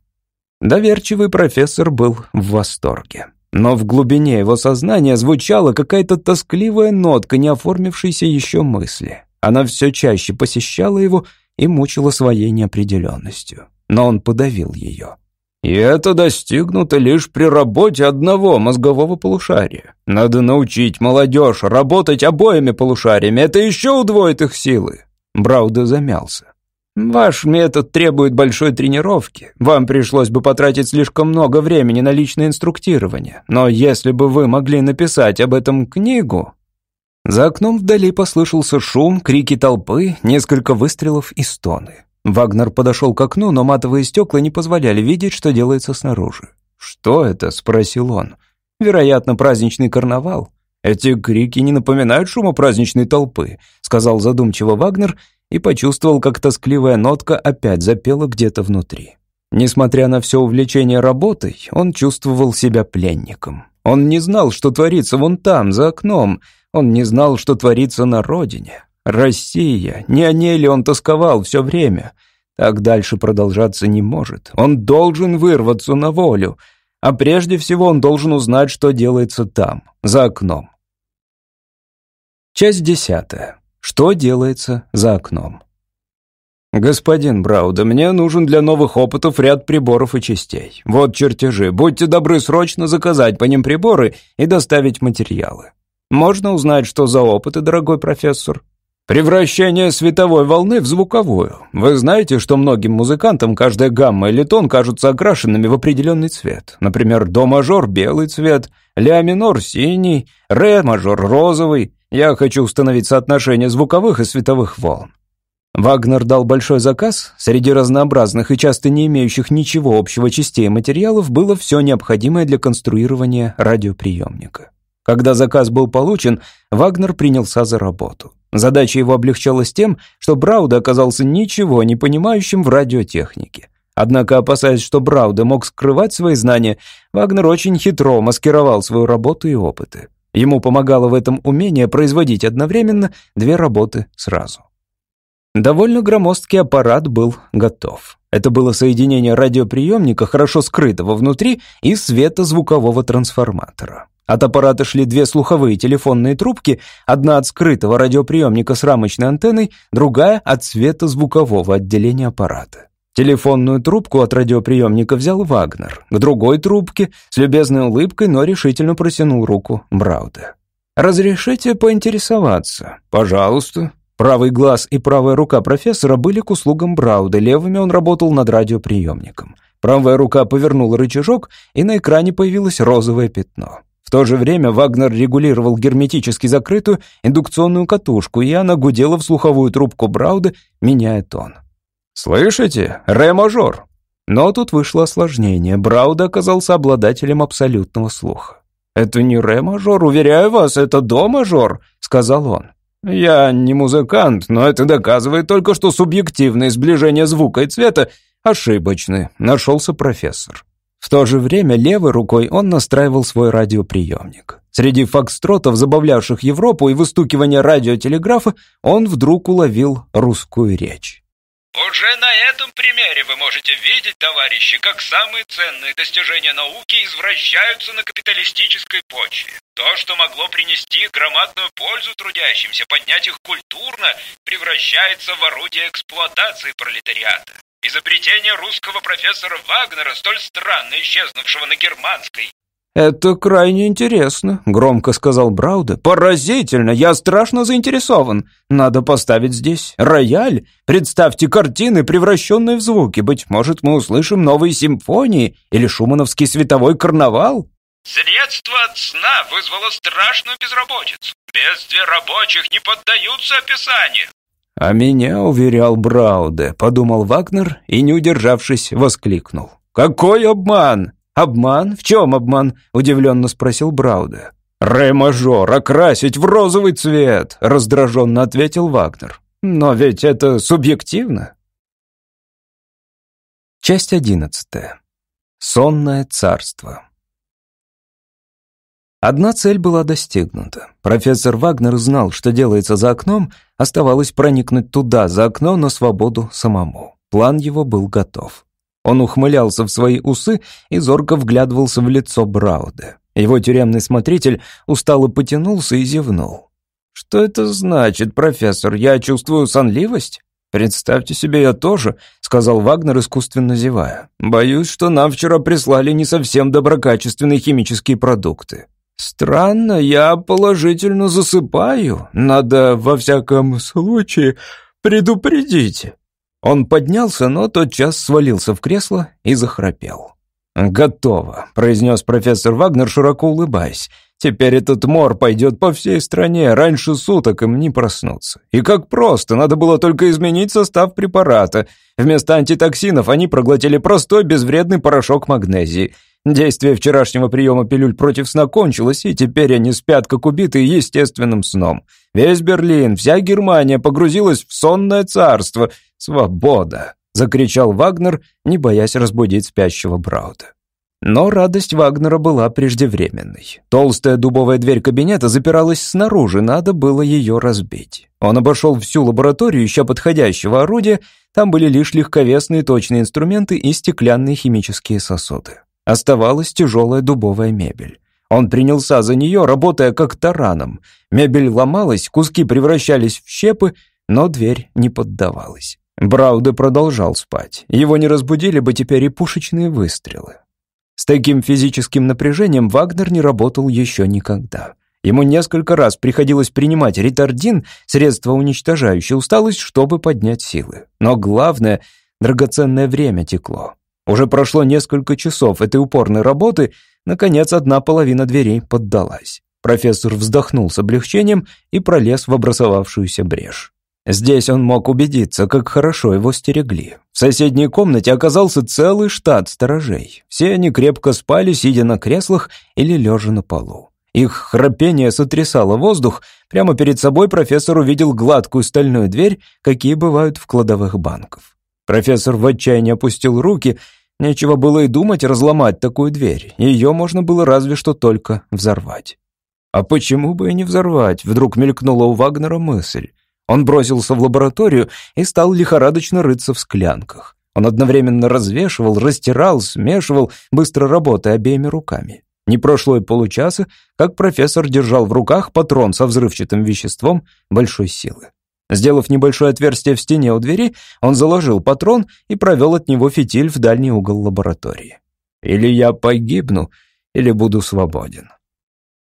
A: Доверчивый профессор был в восторге. Но в глубине его сознания звучала какая-то тоскливая нотка, не оформившейся еще мысли. Она все чаще посещала его и мучила своей неопределенностью но он подавил ее. И это достигнуто лишь при работе одного мозгового полушария. Надо научить молодежь работать обоими полушариями, это еще удвоит их силы. Брауда замялся. Ваш метод требует большой тренировки. Вам пришлось бы потратить слишком много времени на личное инструктирование. Но если бы вы могли написать об этом книгу... За окном вдали послышался шум, крики толпы, несколько выстрелов и стоны. Вагнер подошел к окну, но матовые стекла не позволяли видеть, что делается снаружи. «Что это?» — спросил он. «Вероятно, праздничный карнавал. Эти крики не напоминают шума праздничной толпы», — сказал задумчиво Вагнер и почувствовал, как тоскливая нотка опять запела где-то внутри. Несмотря на все увлечение работой, он чувствовал себя пленником. Он не знал, что творится вон там, за окном. Он не знал, что творится на родине. Россия, не о ней ли он тосковал все время? Так дальше продолжаться не может. Он должен вырваться на волю. А прежде всего он должен узнать, что делается там, за окном. Часть десятая. Что делается за окном? «Господин Брауда, мне нужен для новых опытов ряд приборов и частей. Вот чертежи. Будьте добры срочно заказать по ним приборы и доставить материалы. Можно узнать, что за опыты, дорогой профессор?» Превращение световой волны в звуковую. Вы знаете, что многим музыкантам каждая гамма или тон кажутся окрашенными в определенный цвет. Например, до-мажор – белый цвет, ля-минор – синий, ре-мажор – розовый. Я хочу установить соотношение звуковых и световых волн. Вагнер дал большой заказ. Среди разнообразных и часто не имеющих ничего общего частей материалов было все необходимое для конструирования радиоприемника. Когда заказ был получен, Вагнер принялся за работу. Задача его облегчалась тем, что Брауда оказался ничего не понимающим в радиотехнике. Однако, опасаясь, что Брауда мог скрывать свои знания, Вагнер очень хитро маскировал свою работу и опыты. Ему помогало в этом умение производить одновременно две работы сразу. Довольно громоздкий аппарат был готов. Это было соединение радиоприемника, хорошо скрытого внутри, и светозвукового трансформатора. От аппарата шли две слуховые телефонные трубки, одна от скрытого радиоприемника с рамочной антенной, другая от светозвукового отделения аппарата. Телефонную трубку от радиоприемника взял Вагнер. К другой трубке с любезной улыбкой, но решительно протянул руку Брауда. «Разрешите поинтересоваться?» «Пожалуйста». Правый глаз и правая рука профессора были к услугам Брауда, левыми он работал над радиоприемником. Правая рука повернула рычажок, и на экране появилось розовое пятно. В то же время Вагнер регулировал герметически закрытую индукционную катушку, и она гудела в слуховую трубку Брауда, меняя тон. «Слышите? Ре-мажор!» Но тут вышло осложнение. Брауда оказался обладателем абсолютного слуха. «Это не ре-мажор, уверяю вас, это до-мажор», — сказал он. «Я не музыкант, но это доказывает только, что субъективное сближение звука и цвета ошибочны», — нашелся профессор. В то же время левой рукой он настраивал свой радиоприемник. Среди фокстротов, забавлявших Европу и выстукивания радиотелеграфа, он вдруг уловил русскую речь.
D: Уже на этом примере вы можете видеть, товарищи, как самые ценные достижения науки извращаются на капиталистической почве. То, что могло принести громадную пользу трудящимся, поднять их культурно, превращается в орудие эксплуатации пролетариата. Изобретение русского профессора Вагнера, столь странно исчезнувшего на германской,
A: «Это крайне интересно», — громко сказал Брауда. «Поразительно! Я страшно заинтересован. Надо поставить здесь рояль. Представьте картины, превращенные в звуки. Быть может, мы услышим новые симфонии или шумановский световой карнавал?»
D: Средство от сна вызвало страшную безработицу. Бедствия рабочих не поддаются описанию.
A: «А меня уверял Брауде», — подумал Вагнер и, не удержавшись, воскликнул. «Какой обман! «Обман? В чем обман?» — удивленно спросил Брауда. «Ре-мажор, окрасить в розовый цвет!» — раздраженно ответил Вагнер. «Но ведь это субъективно». Часть одиннадцатая. Сонное царство. Одна цель была достигнута. Профессор Вагнер знал, что делается за окном, оставалось проникнуть туда, за окно, на свободу самому. План его был готов. Он ухмылялся в свои усы и зорко вглядывался в лицо Брауда. Его тюремный смотритель устало потянулся и зевнул. «Что это значит, профессор? Я чувствую сонливость?» «Представьте себе, я тоже», — сказал Вагнер, искусственно зевая. «Боюсь, что нам вчера прислали не совсем доброкачественные химические продукты». «Странно, я положительно засыпаю. Надо, во всяком случае, предупредить». Он поднялся, но тотчас свалился в кресло и захрапел. «Готово», — произнес профессор Вагнер, широко улыбаясь. «Теперь этот мор пойдет по всей стране, раньше суток им не проснуться. И как просто, надо было только изменить состав препарата. Вместо антитоксинов они проглотили простой безвредный порошок магнезии. Действие вчерашнего приема пилюль против сна кончилось, и теперь они спят, как убитые, естественным сном. Весь Берлин, вся Германия погрузилась в сонное царство. Свобода!» — закричал Вагнер, не боясь разбудить спящего Брауда. Но радость Вагнера была преждевременной. Толстая дубовая дверь кабинета запиралась снаружи, надо было ее разбить. Он обошел всю лабораторию, ища подходящего орудия, там были лишь легковесные точные инструменты и стеклянные химические сосуды. Оставалась тяжелая дубовая мебель. Он принялся за нее, работая как тараном. Мебель ломалась, куски превращались в щепы, но дверь не поддавалась. Брауде продолжал спать. Его не разбудили бы теперь и пушечные выстрелы. С таким физическим напряжением Вагнер не работал еще никогда. Ему несколько раз приходилось принимать ретардин, средство уничтожающее усталость, чтобы поднять силы. Но главное, драгоценное время текло. Уже прошло несколько часов этой упорной работы, наконец одна половина дверей поддалась. Профессор вздохнул с облегчением и пролез в образовавшуюся брешь. Здесь он мог убедиться, как хорошо его стерегли. В соседней комнате оказался целый штат сторожей. Все они крепко спали, сидя на креслах или лежа на полу. Их храпение сотрясало воздух. Прямо перед собой профессор увидел гладкую стальную дверь, какие бывают в кладовых банков. Профессор в отчаянии опустил руки. Нечего было и думать разломать такую дверь. Ее можно было разве что только взорвать. А почему бы и не взорвать? Вдруг мелькнула у Вагнера мысль. Он бросился в лабораторию и стал лихорадочно рыться в склянках. Он одновременно развешивал, растирал, смешивал, быстро работая обеими руками. Не прошло и получаса, как профессор держал в руках патрон со взрывчатым веществом большой силы. Сделав небольшое отверстие в стене у двери, он заложил патрон и провел от него фитиль в дальний угол лаборатории. «Или я погибну, или буду свободен».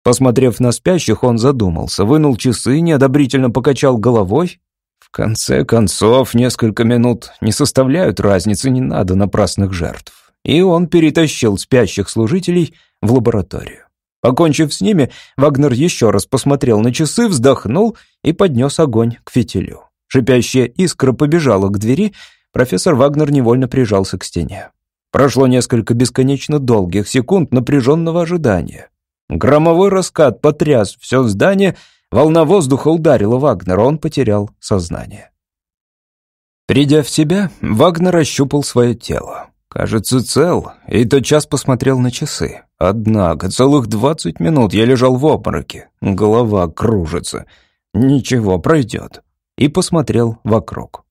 A: Посмотрев на спящих, он задумался, вынул часы, неодобрительно покачал головой. В конце концов, несколько минут не составляют разницы, не надо напрасных жертв. И он перетащил спящих служителей в лабораторию. Покончив с ними, Вагнер еще раз посмотрел на часы, вздохнул и поднес огонь к фитилю. Шипящая искра побежала к двери, профессор Вагнер невольно прижался к стене. Прошло несколько бесконечно долгих секунд напряженного ожидания. Громовой раскат потряс все здание, волна воздуха ударила Вагнера, он потерял сознание. Придя в себя, Вагнер ощупал свое тело. Кажется, цел, и тотчас посмотрел на часы. Однако, целых двадцать минут я лежал в обмороке, голова кружится. Ничего, пройдет. И посмотрел вокруг.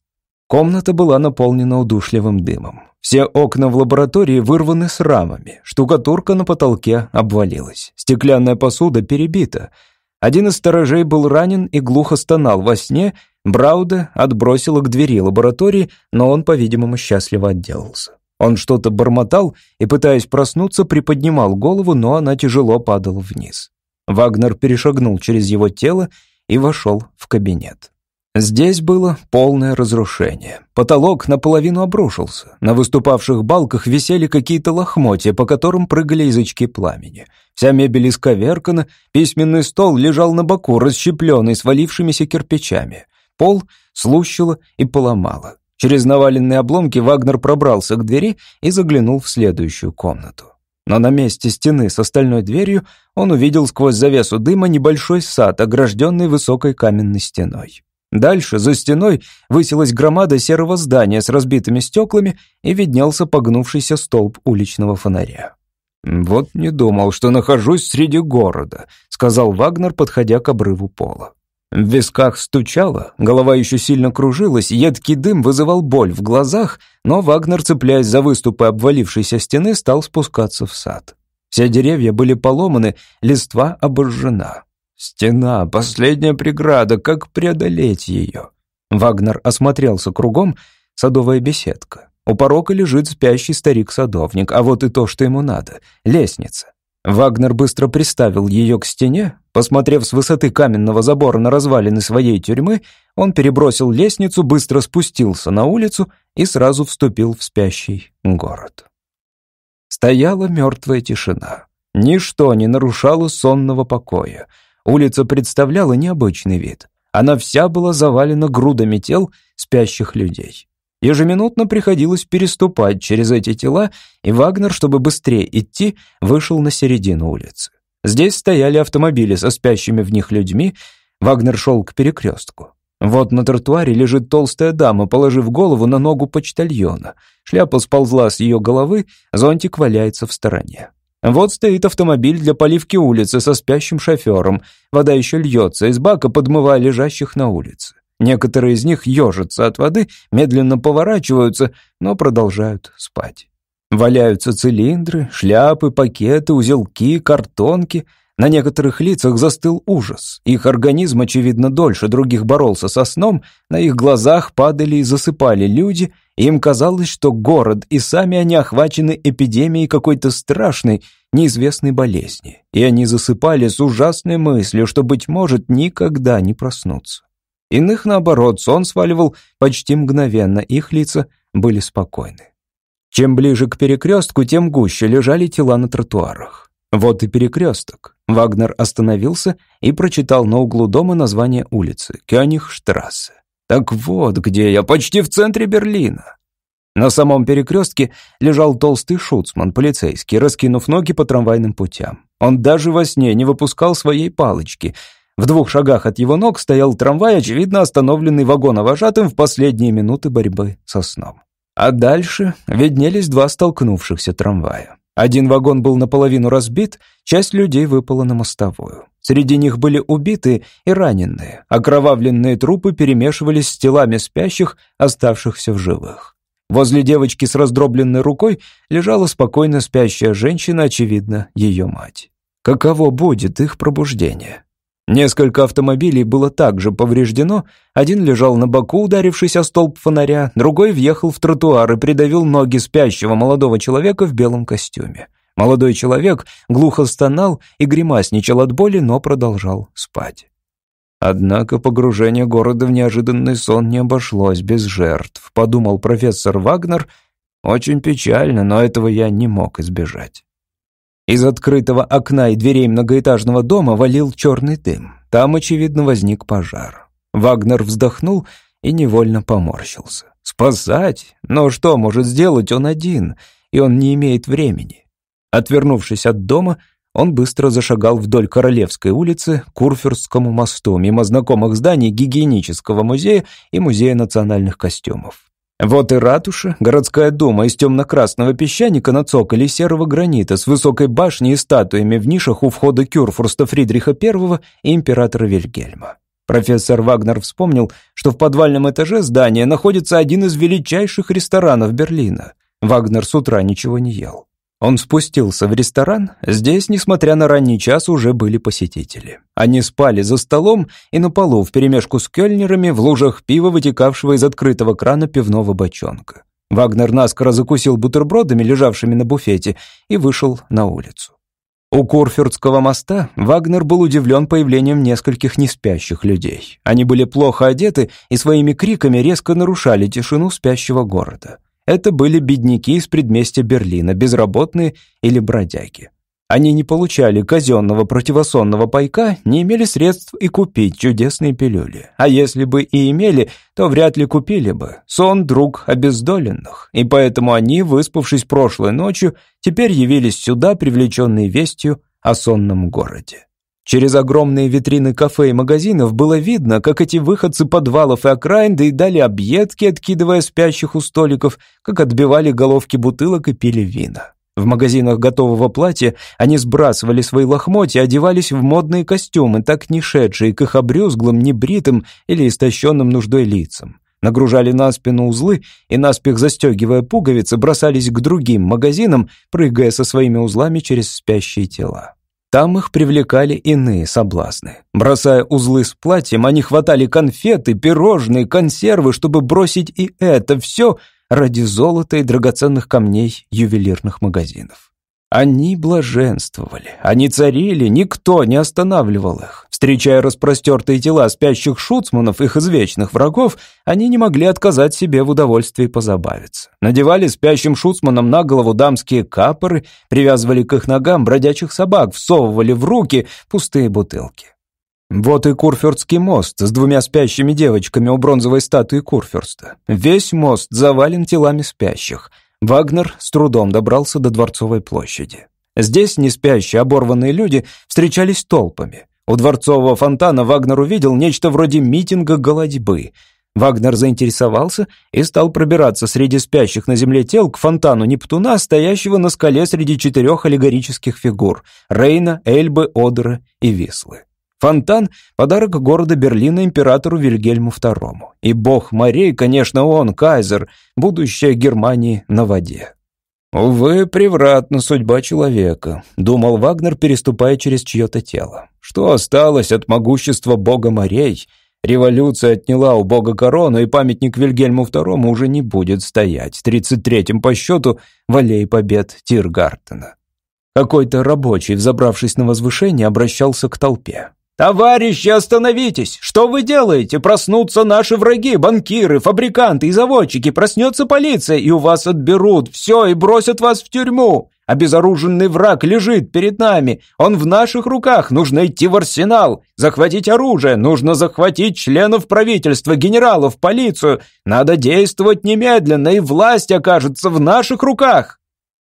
A: Комната была наполнена удушливым дымом. Все окна в лаборатории вырваны с рамами, штукатурка на потолке обвалилась, стеклянная посуда перебита. Один из сторожей был ранен и глухо стонал во сне, Брауда отбросила к двери лаборатории, но он, по-видимому, счастливо отделался. Он что-то бормотал и, пытаясь проснуться, приподнимал голову, но она тяжело падала вниз. Вагнер перешагнул через его тело и вошел в кабинет. Здесь было полное разрушение. Потолок наполовину обрушился. На выступавших балках висели какие-то лохмотья, по которым прыгали язычки пламени. Вся мебель исковеркана, письменный стол лежал на боку, расщепленный свалившимися кирпичами. Пол слущило и поломало. Через наваленные обломки Вагнер пробрался к двери и заглянул в следующую комнату. Но на месте стены с остальной дверью он увидел сквозь завесу дыма небольшой сад, огражденный высокой каменной стеной. Дальше, за стеной, высилась громада серого здания с разбитыми стеклами и виднелся погнувшийся столб уличного фонаря. «Вот не думал, что нахожусь среди города», — сказал Вагнер, подходя к обрыву пола. В висках стучало, голова еще сильно кружилась, едкий дым вызывал боль в глазах, но Вагнер, цепляясь за выступы обвалившейся стены, стал спускаться в сад. Все деревья были поломаны, листва обожжена. Стена, последняя преграда, как преодолеть ее? Вагнер осмотрелся кругом, садовая беседка. У порога лежит спящий старик-садовник, а вот и то, что ему надо — лестница. Вагнер быстро приставил ее к стене. Посмотрев с высоты каменного забора на развалины своей тюрьмы, он перебросил лестницу, быстро спустился на улицу и сразу вступил в спящий город. Стояла мертвая тишина. Ничто не нарушало сонного покоя — Улица представляла необычный вид. Она вся была завалена грудами тел спящих людей. Ежеминутно приходилось переступать через эти тела, и Вагнер, чтобы быстрее идти, вышел на середину улицы. Здесь стояли автомобили со спящими в них людьми. Вагнер шел к перекрестку. Вот на тротуаре лежит толстая дама, положив голову на ногу почтальона. Шляпа сползла с ее головы, зонтик валяется в стороне. Вот стоит автомобиль для поливки улицы со спящим шофером. Вода еще льется из бака, подмывая лежащих на улице. Некоторые из них ежатся от воды, медленно поворачиваются, но продолжают спать. Валяются цилиндры, шляпы, пакеты, узелки, картонки. На некоторых лицах застыл ужас. Их организм, очевидно, дольше других боролся со сном, на их глазах падали и засыпали люди, им казалось, что город и сами они охвачены эпидемией какой-то страшной, неизвестной болезни, и они засыпали с ужасной мыслью, что, быть может, никогда не проснутся. Иных, наоборот, сон сваливал почти мгновенно, их лица были спокойны. Чем ближе к перекрестку, тем гуще лежали тела на тротуарах. Вот и перекресток. Вагнер остановился и прочитал на углу дома название улицы — Кёнигштрассе. Так вот где я, почти в центре Берлина. На самом перекрестке лежал толстый шуцман, полицейский, раскинув ноги по трамвайным путям. Он даже во сне не выпускал своей палочки. В двух шагах от его ног стоял трамвай, очевидно остановленный вагоновожатым в последние минуты борьбы со сном. А дальше виднелись два столкнувшихся трамвая. Один вагон был наполовину разбит, часть людей выпала на мостовую. Среди них были убитые и раненые. Окровавленные трупы перемешивались с телами спящих, оставшихся в живых. Возле девочки с раздробленной рукой лежала спокойно спящая женщина, очевидно, ее мать. Каково будет их пробуждение? Несколько автомобилей было также повреждено, один лежал на боку, ударившись о столб фонаря, другой въехал в тротуар и придавил ноги спящего молодого человека в белом костюме. Молодой человек глухо стонал и гримасничал от боли, но продолжал спать. Однако погружение города в неожиданный сон не обошлось без жертв, подумал профессор Вагнер. Очень печально, но этого я не мог избежать. Из открытого окна и дверей многоэтажного дома валил черный дым. Там, очевидно, возник пожар. Вагнер вздохнул и невольно поморщился. Спасать? Но что может сделать он один? И он не имеет времени. Отвернувшись от дома, он быстро зашагал вдоль Королевской улицы к Курфюрстскому мосту, мимо знакомых зданий гигиенического музея и музея национальных костюмов. Вот и ратуша, городская дума из темно-красного песчаника на цоколе серого гранита с высокой башней и статуями в нишах у входа Кюрфурста Фридриха I и императора Вильгельма. Профессор Вагнер вспомнил, что в подвальном этаже здания находится один из величайших ресторанов Берлина. Вагнер с утра ничего не ел. Он спустился в ресторан. Здесь, несмотря на ранний час, уже были посетители. Они спали за столом и на полу вперемешку с кельнерами в лужах пива, вытекавшего из открытого крана пивного бочонка. Вагнер наскоро закусил бутербродами, лежавшими на буфете, и вышел на улицу. У Курфюртского моста Вагнер был удивлен появлением нескольких неспящих людей. Они были плохо одеты и своими криками резко нарушали тишину спящего города. Это были бедняки из предместья Берлина, безработные или бродяги. Они не получали казенного противосонного пайка, не имели средств и купить чудесные пилюли. А если бы и имели, то вряд ли купили бы. Сон – друг обездоленных. И поэтому они, выспавшись прошлой ночью, теперь явились сюда, привлеченные вестью о сонном городе. Через огромные витрины кафе и магазинов было видно, как эти выходцы подвалов и окраин доедали объедки, откидывая спящих у столиков, как отбивали головки бутылок и пили вина. В магазинах готового платья они сбрасывали свои лохмотья, одевались в модные костюмы, так не шедшие к их обрюзглым, небритым или истощенным нуждой лицам. Нагружали на спину узлы и, наспех застегивая пуговицы, бросались к другим магазинам, прыгая со своими узлами через спящие тела. Там их привлекали иные соблазны. Бросая узлы с платьем, они хватали конфеты, пирожные, консервы, чтобы бросить и это все ради золота и драгоценных камней ювелирных магазинов. Они блаженствовали, они царили, никто не останавливал их. Встречая распростертые тела спящих шуцманов, их извечных врагов, они не могли отказать себе в удовольствии позабавиться. Надевали спящим шуцманам на голову дамские капоры, привязывали к их ногам бродячих собак, всовывали в руки пустые бутылки. Вот и Курфюрстский мост с двумя спящими девочками у бронзовой статуи Курфюрста. Весь мост завален телами спящих. Вагнер с трудом добрался до Дворцовой площади. Здесь неспящие оборванные люди встречались толпами. У дворцового фонтана Вагнер увидел нечто вроде митинга голодьбы. Вагнер заинтересовался и стал пробираться среди спящих на земле тел к фонтану Нептуна, стоящего на скале среди четырех аллегорических фигур — Рейна, Эльбы, Одера и Вислы. Фонтан — подарок города Берлина императору Вильгельму II. И бог морей, конечно, он, кайзер, будущее Германии на воде. «Увы, превратна судьба человека», — думал Вагнер, переступая через чье-то тело. «Что осталось от могущества бога морей? Революция отняла у бога корону, и памятник Вильгельму II уже не будет стоять, тридцать третьим по счету, в аллее побед Тиргартена». Какой-то рабочий, взобравшись на возвышение, обращался к толпе. «Товарищи, остановитесь! Что вы делаете? Проснутся наши враги, банкиры, фабриканты и заводчики. Проснется полиция, и у вас отберут все и бросят вас в тюрьму. Обезоруженный враг лежит перед нами. Он в наших руках. Нужно идти в арсенал, захватить оружие. Нужно захватить членов правительства, генералов, полицию. Надо действовать немедленно, и власть окажется в наших руках».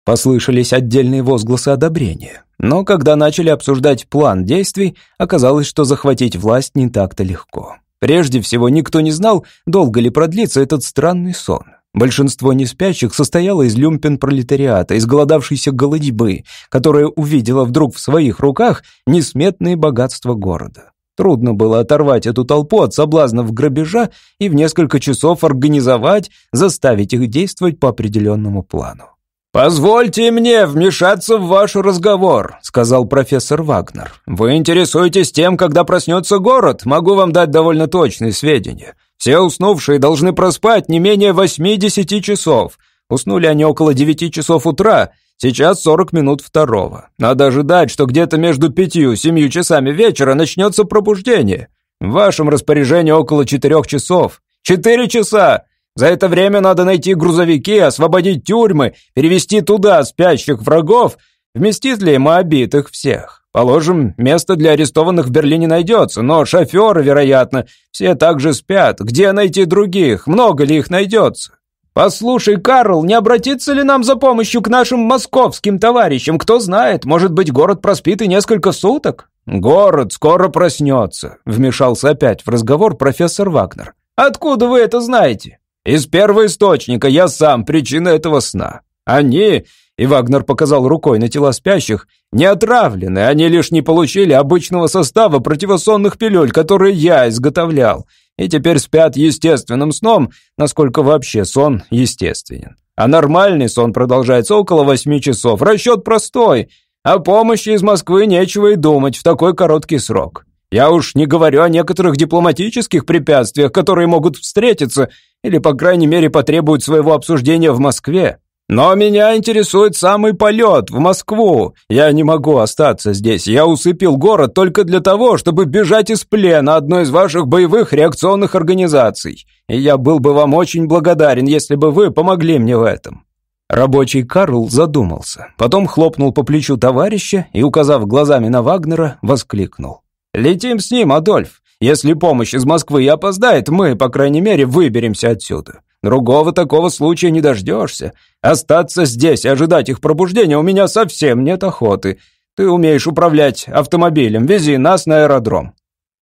A: Послышались отдельные возгласы одобрения. Но когда начали обсуждать план действий, оказалось, что захватить власть не так-то легко. Прежде всего, никто не знал, долго ли продлится этот странный сон. Большинство неспящих состояло из люмпен-пролетариата, из голодавшейся голодьбы, которая увидела вдруг в своих руках несметные богатства города. Трудно было оторвать эту толпу от соблазнов грабежа и в несколько часов организовать, заставить их действовать по определенному плану.
C: «Позвольте мне вмешаться в ваш разговор», — сказал профессор Вагнер. «Вы интересуетесь тем, когда проснется город? Могу вам дать довольно точные сведения. Все уснувшие должны проспать не менее восьми-десяти часов. Уснули они около девяти часов утра, сейчас сорок минут второго. Надо ожидать, что где-то между пятью и семью часами вечера начнется пробуждение. В вашем распоряжении около четырех часов. Четыре часа! За это время надо найти грузовики, освободить тюрьмы, перевести туда спящих врагов. Вместит ли Моабит их всех? Положим, место для арестованных в Берлине найдется, но шоферы, вероятно, все также спят. Где найти других? Много ли их найдется? «Послушай, Карл, не обратиться ли нам за помощью к нашим московским товарищам? Кто знает, может быть, город проспит и несколько суток?» «Город скоро проснется», — вмешался опять в разговор профессор Вагнер. «Откуда вы это знаете?» «Из первого источника, я сам причина этого сна. Они и Вагнер показал рукой на тела спящих, не отравлены, они лишь не получили обычного состава противосонных пилюль, которые я изготовлял, и теперь спят естественным сном, насколько вообще сон естественен. А нормальный сон продолжается около восьми часов, расчет простой, о помощи из Москвы нечего и думать в такой короткий срок. Я уж не говорю о некоторых дипломатических препятствиях, которые могут встретиться или, по крайней мере, потребуют своего обсуждения в Москве. Но меня интересует самый полет в Москву. Я не могу остаться здесь. Я усыпил город только для того, чтобы бежать из плена одной из ваших боевых реакционных организаций. И я был бы вам очень благодарен, если бы вы помогли мне в этом». Рабочий Карл задумался, потом хлопнул по плечу товарища и, указав глазами на Вагнера, воскликнул. «Летим с ним, Адольф. Если помощь из Москвы и опоздает, мы, по крайней мере, выберемся отсюда. Другого такого случая не дождешься. Остаться здесь и ожидать их пробуждения у меня совсем нет охоты. Ты умеешь управлять автомобилем, вези нас на аэродром».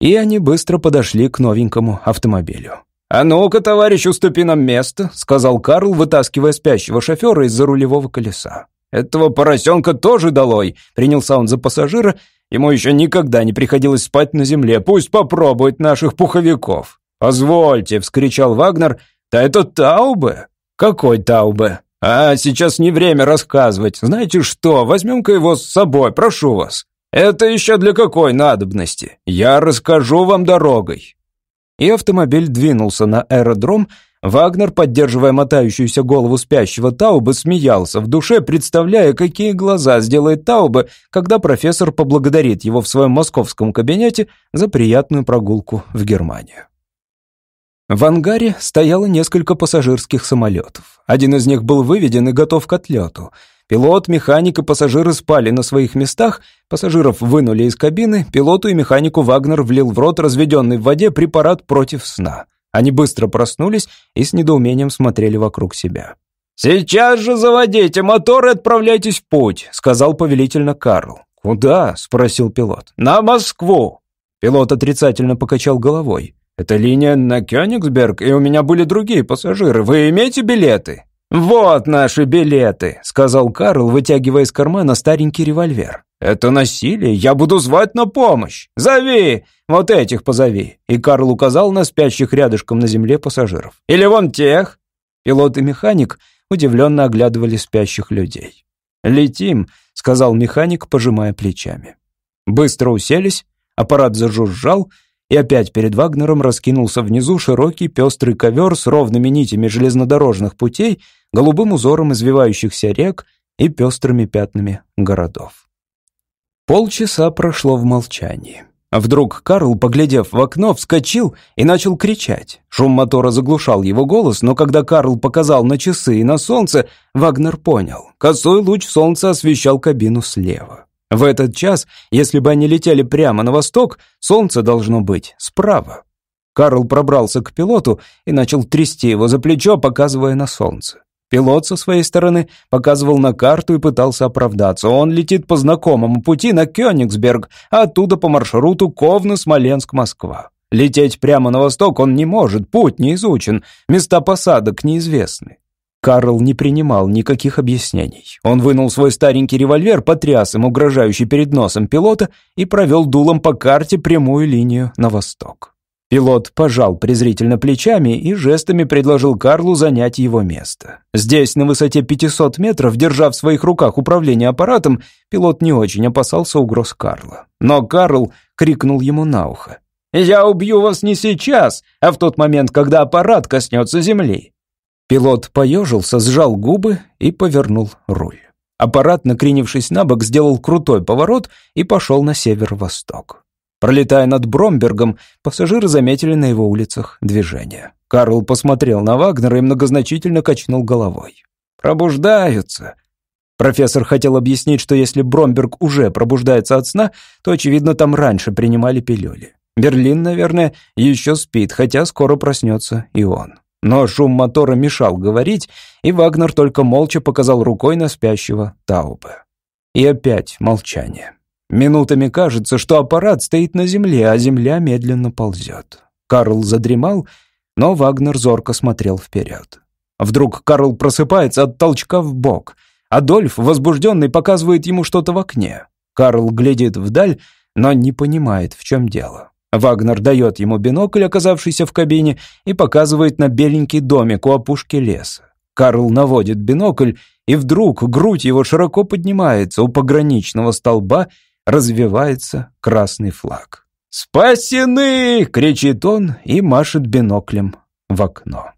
C: И они быстро подошли к новенькому автомобилю. «А ну-ка, товарищ, уступи нам место», — сказал Карл, вытаскивая спящего шофера из-за рулевого колеса. «Этого поросенка тоже долой», — принялся он за пассажира. «Ему еще никогда не приходилось спать на земле. Пусть попробует наших пуховиков». «Позвольте», — вскричал Вагнер, «Да это Таубе?» «Какой Таубе?» «А, сейчас не время рассказывать. Знаете что, возьмем-ка его с собой, прошу вас. Это еще для какой надобности? Я расскажу вам дорогой». И автомобиль двинулся на аэродром. Вагнер, поддерживая мотающуюся голову спящего Таубы, смеялся в душе, представляя, какие глаза сделает Таубе, когда профессор поблагодарит его в своем московском кабинете за приятную прогулку в Германию. В ангаре стояло несколько пассажирских самолетов. Один из них был выведен и готов к отлету. Пилот, механик и пассажиры спали на своих местах, пассажиров вынули из кабины, пилоту и механику Вагнер влил в рот разведенный в воде препарат против сна. Они быстро проснулись и с недоумением смотрели вокруг себя. «Сейчас же заводите мотор и отправляйтесь в путь», — сказал повелительно Карл. «Куда?» — спросил пилот. «На Москву». Пилот отрицательно покачал головой. Это линия на Кёнигсберг, и у меня были другие пассажиры. Вы имеете билеты?» «Вот наши билеты», — сказал Карл, вытягивая из кармана старенький револьвер. «Это насилие, я буду звать на помощь. Зови, вот этих позови». И Карл указал на спящих рядышком на земле пассажиров. «Или вон тех». Пилот и механик удивленно оглядывали спящих людей. «Летим», — сказал механик, пожимая плечами. Быстро уселись, аппарат зажужжал, и опять перед Вагнером раскинулся внизу широкий пестрый ковер с ровными нитями железнодорожных путей, голубым узором извивающихся рек и пестрыми пятнами городов. Полчаса прошло в молчании. А вдруг Карл, поглядев в окно, вскочил и начал кричать. Шум мотора заглушал его голос, но когда Карл показал на часы и на солнце, Вагнер понял. Косой луч солнца освещал кабину слева. В этот час, если бы они летели прямо на восток, солнце должно быть справа. Карл пробрался к пилоту и начал трясти его за плечо, показывая на солнце. Пилот со своей стороны показывал на карту и пытался оправдаться. Он летит по знакомому пути на Кёнигсберг, а оттуда по маршруту Ковна, Смоленск, Москва.
A: Лететь прямо на восток он не может, путь не изучен, места посадок неизвестны. Карл не принимал никаких объяснений. Он вынул свой старенький револьвер, потряс им угрожающий перед носом пилота и провел дулом по карте прямую линию на восток. Пилот пожал презрительно плечами и жестами предложил Карлу занять его место. Здесь, на высоте 500 метров, держа в своих руках управление аппаратом, пилот не очень опасался угроз Карла. Но Карл крикнул ему на ухо. «Я убью вас не сейчас, а в тот момент, когда аппарат коснется земли». Пилот поежился, сжал губы и повернул руль. Аппарат, накренившись на бок, сделал крутой поворот и пошел на северо-восток. Пролетая над Бромбергом, пассажиры заметили на его улицах движение. Карл посмотрел на Вагнера и многозначительно качнул головой. «Пробуждаются». Профессор хотел объяснить, что если Бромберг уже пробуждается от сна, то, очевидно, там раньше принимали пилюли. Берлин, наверное, еще спит, хотя скоро проснется и он. Но шум мотора мешал говорить, и Вагнер только молча показал рукой на спящего Таубе. И опять молчание. Минутами кажется, что аппарат стоит на земле, а земля медленно ползет. Карл задремал, но Вагнер зорко смотрел вперед. Вдруг Карл просыпается от толчка в бок. Адольф, возбужденный, показывает ему что-то в окне. Карл глядит вдаль, но не понимает, в чем дело. Вагнер дает ему бинокль, оказавшийся в кабине, и показывает на беленький домик у опушки леса. Карл наводит бинокль, и вдруг грудь его широко поднимается у пограничного столба развивается красный флаг. «Спасены!» — кричит он и машет биноклем в окно.